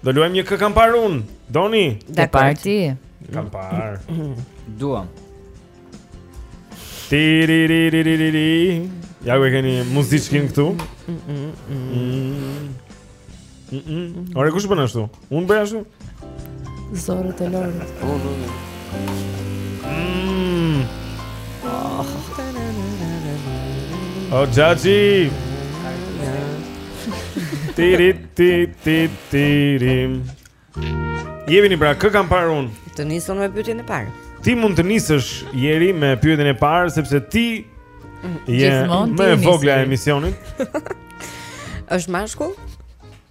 Speaker 2: Do luajmë një këngë kam parë unë. Doni? Ke parë ti. Kam parë. Duam. Ti
Speaker 6: ri ri
Speaker 2: ri ri
Speaker 5: ri
Speaker 2: ri. Ja ku e keni muzikën këtu. Ore kush bën ashtu? Unë bëj ashtu?
Speaker 6: Zorët e Lorit.
Speaker 12: Po, po, po.
Speaker 2: Mm. Ah. O xhaxhi. Tiri ti ti tirim. Jepini pra, kë kam parë unë?
Speaker 4: Të nisim me pyetjen e parë.
Speaker 2: Ti mund të nisësh Jeri me pyetjen e parë sepse ti je më e vogla e emisionit.
Speaker 4: Është mashkull?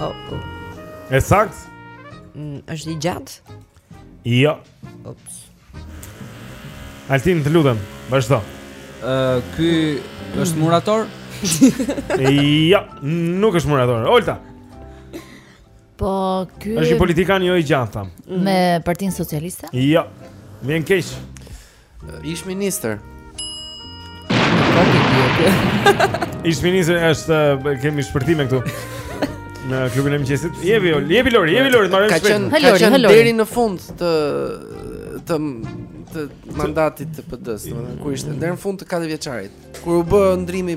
Speaker 2: Oh, oh.
Speaker 6: E
Speaker 2: saktë?
Speaker 4: Mm, është i gjatë?
Speaker 2: Jo.
Speaker 4: Ups.
Speaker 2: Altin, të lutem, vazhdo.
Speaker 5: Ë, uh, ky është murator?
Speaker 2: jo, nuk është murator. Olta.
Speaker 6: Po, ky
Speaker 2: është një politikan jo i gjatë, thamë.
Speaker 6: Me Partinë Socialiste?
Speaker 2: Jo. Vjen keq.
Speaker 12: Ish ministër.
Speaker 2: Ish ministër është kemi shpërthime këtu. Në klubin e mëngjesit. Jepi, jepi Lori, jepi Lori,
Speaker 12: merre
Speaker 2: shpejt.
Speaker 12: Ka qenë,
Speaker 6: ka qenë
Speaker 12: deri në fund të të të mandatit të PD-së, domethënë kur ishte deri në fund të katërvjeçarit. Kur u bë ndërrimi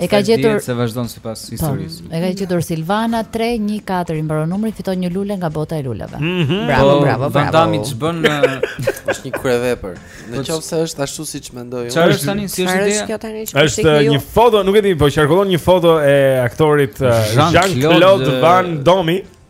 Speaker 2: E ka gjetur
Speaker 6: se
Speaker 5: vazhdon sipas
Speaker 6: po,
Speaker 5: historisë.
Speaker 6: E ka gjetur Silvana 314 i mbaron numri fiton një lule nga bota e luleve.
Speaker 2: Mm -hmm.
Speaker 4: Bravo,
Speaker 5: po,
Speaker 4: bravo, bravo.
Speaker 5: Vandami ç'bën
Speaker 12: është një kryevepër. Në
Speaker 5: po,
Speaker 12: qoftë se është ashtu siç mendoj unë.
Speaker 5: Çfarë është tani? Si është ideja?
Speaker 4: Kjo tani që
Speaker 2: është
Speaker 4: një ju...
Speaker 2: foto, nuk e di, po qarkullon një foto e aktorit uh,
Speaker 5: Jean-Claude Jean
Speaker 2: Van Damme.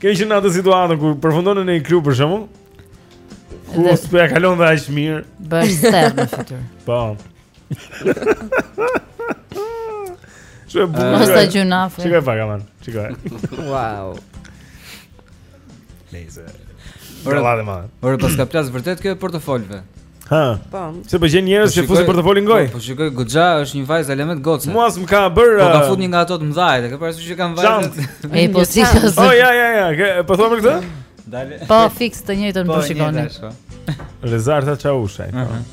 Speaker 12: Keni
Speaker 2: qenë në atë situatën kur përfundon në një klub për shembull? Ku s'po ja kalon dhe aq mirë.
Speaker 6: Bësh ser në fytyrë.
Speaker 2: Po. Shumë bukur.
Speaker 6: Mos ta gjuj
Speaker 2: afër. Shikoje pak aman. Shikoje.
Speaker 4: Wow.
Speaker 2: Lejse.
Speaker 5: Ore, ore paska plas vërtet kjo e portofolave.
Speaker 2: Ha.
Speaker 4: Po.
Speaker 2: Se po gjen njerëz që
Speaker 5: po
Speaker 2: fusin portofolin në gojë.
Speaker 5: Po, po shikoj goxha është një vajzë element goce.
Speaker 2: Mua s'më ka bërë.
Speaker 5: Po ka
Speaker 2: uh,
Speaker 5: fut një nga ato të mëdha, e ke parasysh që kanë vajzat.
Speaker 6: Ej, po si
Speaker 4: ka.
Speaker 2: Oh, ja, ja, ja. Po thua për këtë?
Speaker 5: Dale.
Speaker 6: Po fiks të njëjtën po,
Speaker 5: po
Speaker 6: shikoni.
Speaker 2: Rezarta Çaushaj. Po. Mhm.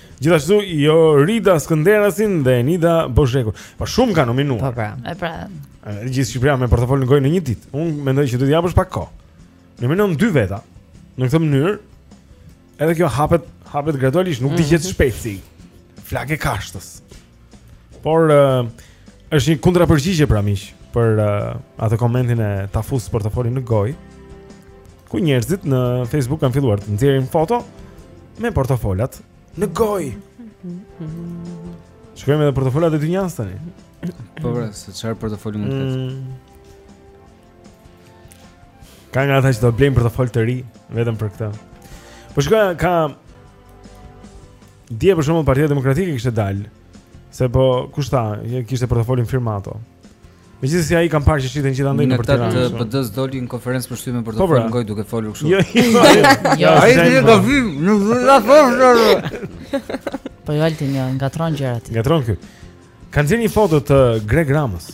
Speaker 2: Gjithashtu Jorida Skënderasin dhe Nida Bozhekun. Po shumë ka nominuar.
Speaker 4: Po pra.
Speaker 6: E pra.
Speaker 2: Gjithë Shqipëria me portofol në gojë në një ditë. Unë mendoj që duhet t'i japësh pak kohë. Nominon dy veta. Në këtë mënyrë edhe kjo hapet hapet gradualisht, nuk mm -hmm. digjet shpejt si flakë e kashtës. Por uh, është një kundërpërgjigje pra miq për uh, atë komentin e Tafus portofolin në gojë. Ku njerëzit në Facebook kanë filluar të nxjerrin foto me portofolat në gojë. Shikojmë edhe portofolat e dynjas tani.
Speaker 5: Po pra, se çfarë portofoli mund të ketë?
Speaker 2: Mm. Ka nga ata që do blejnë portofol të ri vetëm për këtë. Po shikoj ka Dje për shembull Partia Demokratike kishte dalë se po kush tha, kishte portofolin firmato. Megjithëse ai kam parë që shiten gjithandaj
Speaker 5: në portfolin.
Speaker 2: Në
Speaker 5: këtë PD-s doli në konferencë për shtyp e
Speaker 2: për
Speaker 5: të
Speaker 2: folur
Speaker 5: ngoj duke folur kështu.
Speaker 2: Jo, jo,
Speaker 6: jo.
Speaker 5: jo
Speaker 2: ai
Speaker 5: dhe
Speaker 2: do
Speaker 5: vi, nuk do ta thosh.
Speaker 6: Po jo Altin, jo, ngatron gjërat.
Speaker 2: Ngatron ky. Kanë dhënë një foto të Greg Ramës.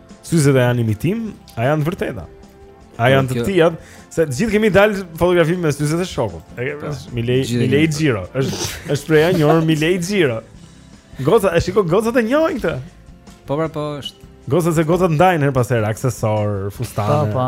Speaker 5: Syzet e
Speaker 2: armikut tim, a janë të vërteta? A janë të tijat? Se të gjithë kemi dalë fotografi me syzet e shokut. E ke pas
Speaker 5: po.
Speaker 2: Milei
Speaker 5: Milei
Speaker 2: Giro. Është është preja një orë Milei Giro. Goca, e shiko gocat e njohin këtë.
Speaker 5: Po pra po është.
Speaker 2: Gocat se gocat ndajnë herë pas herë
Speaker 6: aksesorë,
Speaker 2: fustane.
Speaker 6: Po
Speaker 4: po.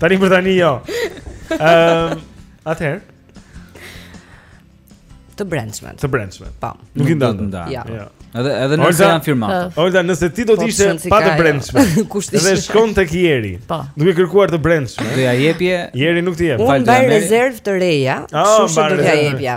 Speaker 2: Tani për tani jo. Ehm, um, atëherë
Speaker 4: të brendshme.
Speaker 2: Të brendshme.
Speaker 4: Po.
Speaker 2: Nuk i ndan.
Speaker 5: Jo.
Speaker 4: Ja.
Speaker 5: Edhe edhe nëse janë firmato.
Speaker 2: Olta, nëse ti do të
Speaker 4: po, ishe
Speaker 2: pa të brendshme.
Speaker 4: Kush
Speaker 2: ti?
Speaker 4: Dhe
Speaker 2: shkon tek Jori.
Speaker 6: Po.
Speaker 2: Duke kërkuar të brendshme.
Speaker 5: Do ja jepje.
Speaker 2: Jori nuk të jep.
Speaker 4: Unë mbaj rezervë të reja,
Speaker 2: ah,
Speaker 4: kështu që do t'ja jepja.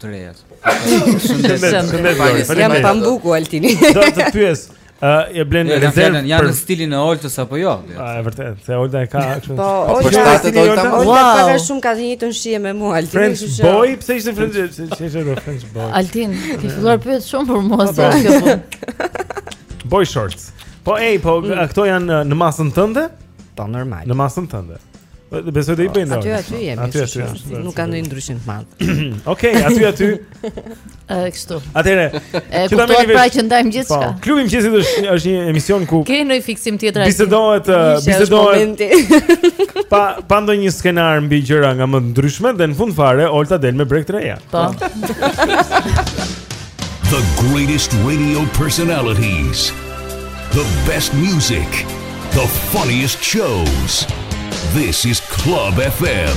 Speaker 2: të
Speaker 5: reja.
Speaker 2: Shëndet.
Speaker 4: Jam
Speaker 2: pa
Speaker 4: mbuku Altini.
Speaker 2: Do të pyes. Ë, e blen
Speaker 5: rezervën janë në stilin e Oltës apo jo?
Speaker 2: A e vërtetë, se Olta e ka kështu.
Speaker 4: Po,
Speaker 12: po Olta e
Speaker 4: stili
Speaker 6: Olta.
Speaker 4: Olta ka ka shumë ka të njëjtën shije me mua Altin.
Speaker 2: French boy, pse ishte French, pse ishte do French boy.
Speaker 6: Altin, ke filluar pyet shumë për mua se kjo.
Speaker 2: Boy shorts. Po ej, po këto janë në masën tënde?
Speaker 4: Po normal.
Speaker 2: Në masën tënde. Besoj t'i bëjnë.
Speaker 4: Aty aty jemi.
Speaker 2: Aty aty.
Speaker 4: Nuk ka ndonjë ndryshim të madh.
Speaker 2: Okej, aty aty.
Speaker 6: Edhe kështu.
Speaker 2: Atëre. Ti ta merrni
Speaker 6: pra që ndajmë gjithçka.
Speaker 2: Po, klubi i mëngjesit është është një emision ku
Speaker 6: Ke ndonjë fiksim tjetër aty?
Speaker 2: Bisedohet, bisedohet. Pa pa ndonjë skenar mbi gjëra nga më të ndryshme dhe në fund fare Olta del me brekë të reja.
Speaker 6: Po.
Speaker 3: The greatest radio personalities. The best music. The funniest shows. This is Club FM.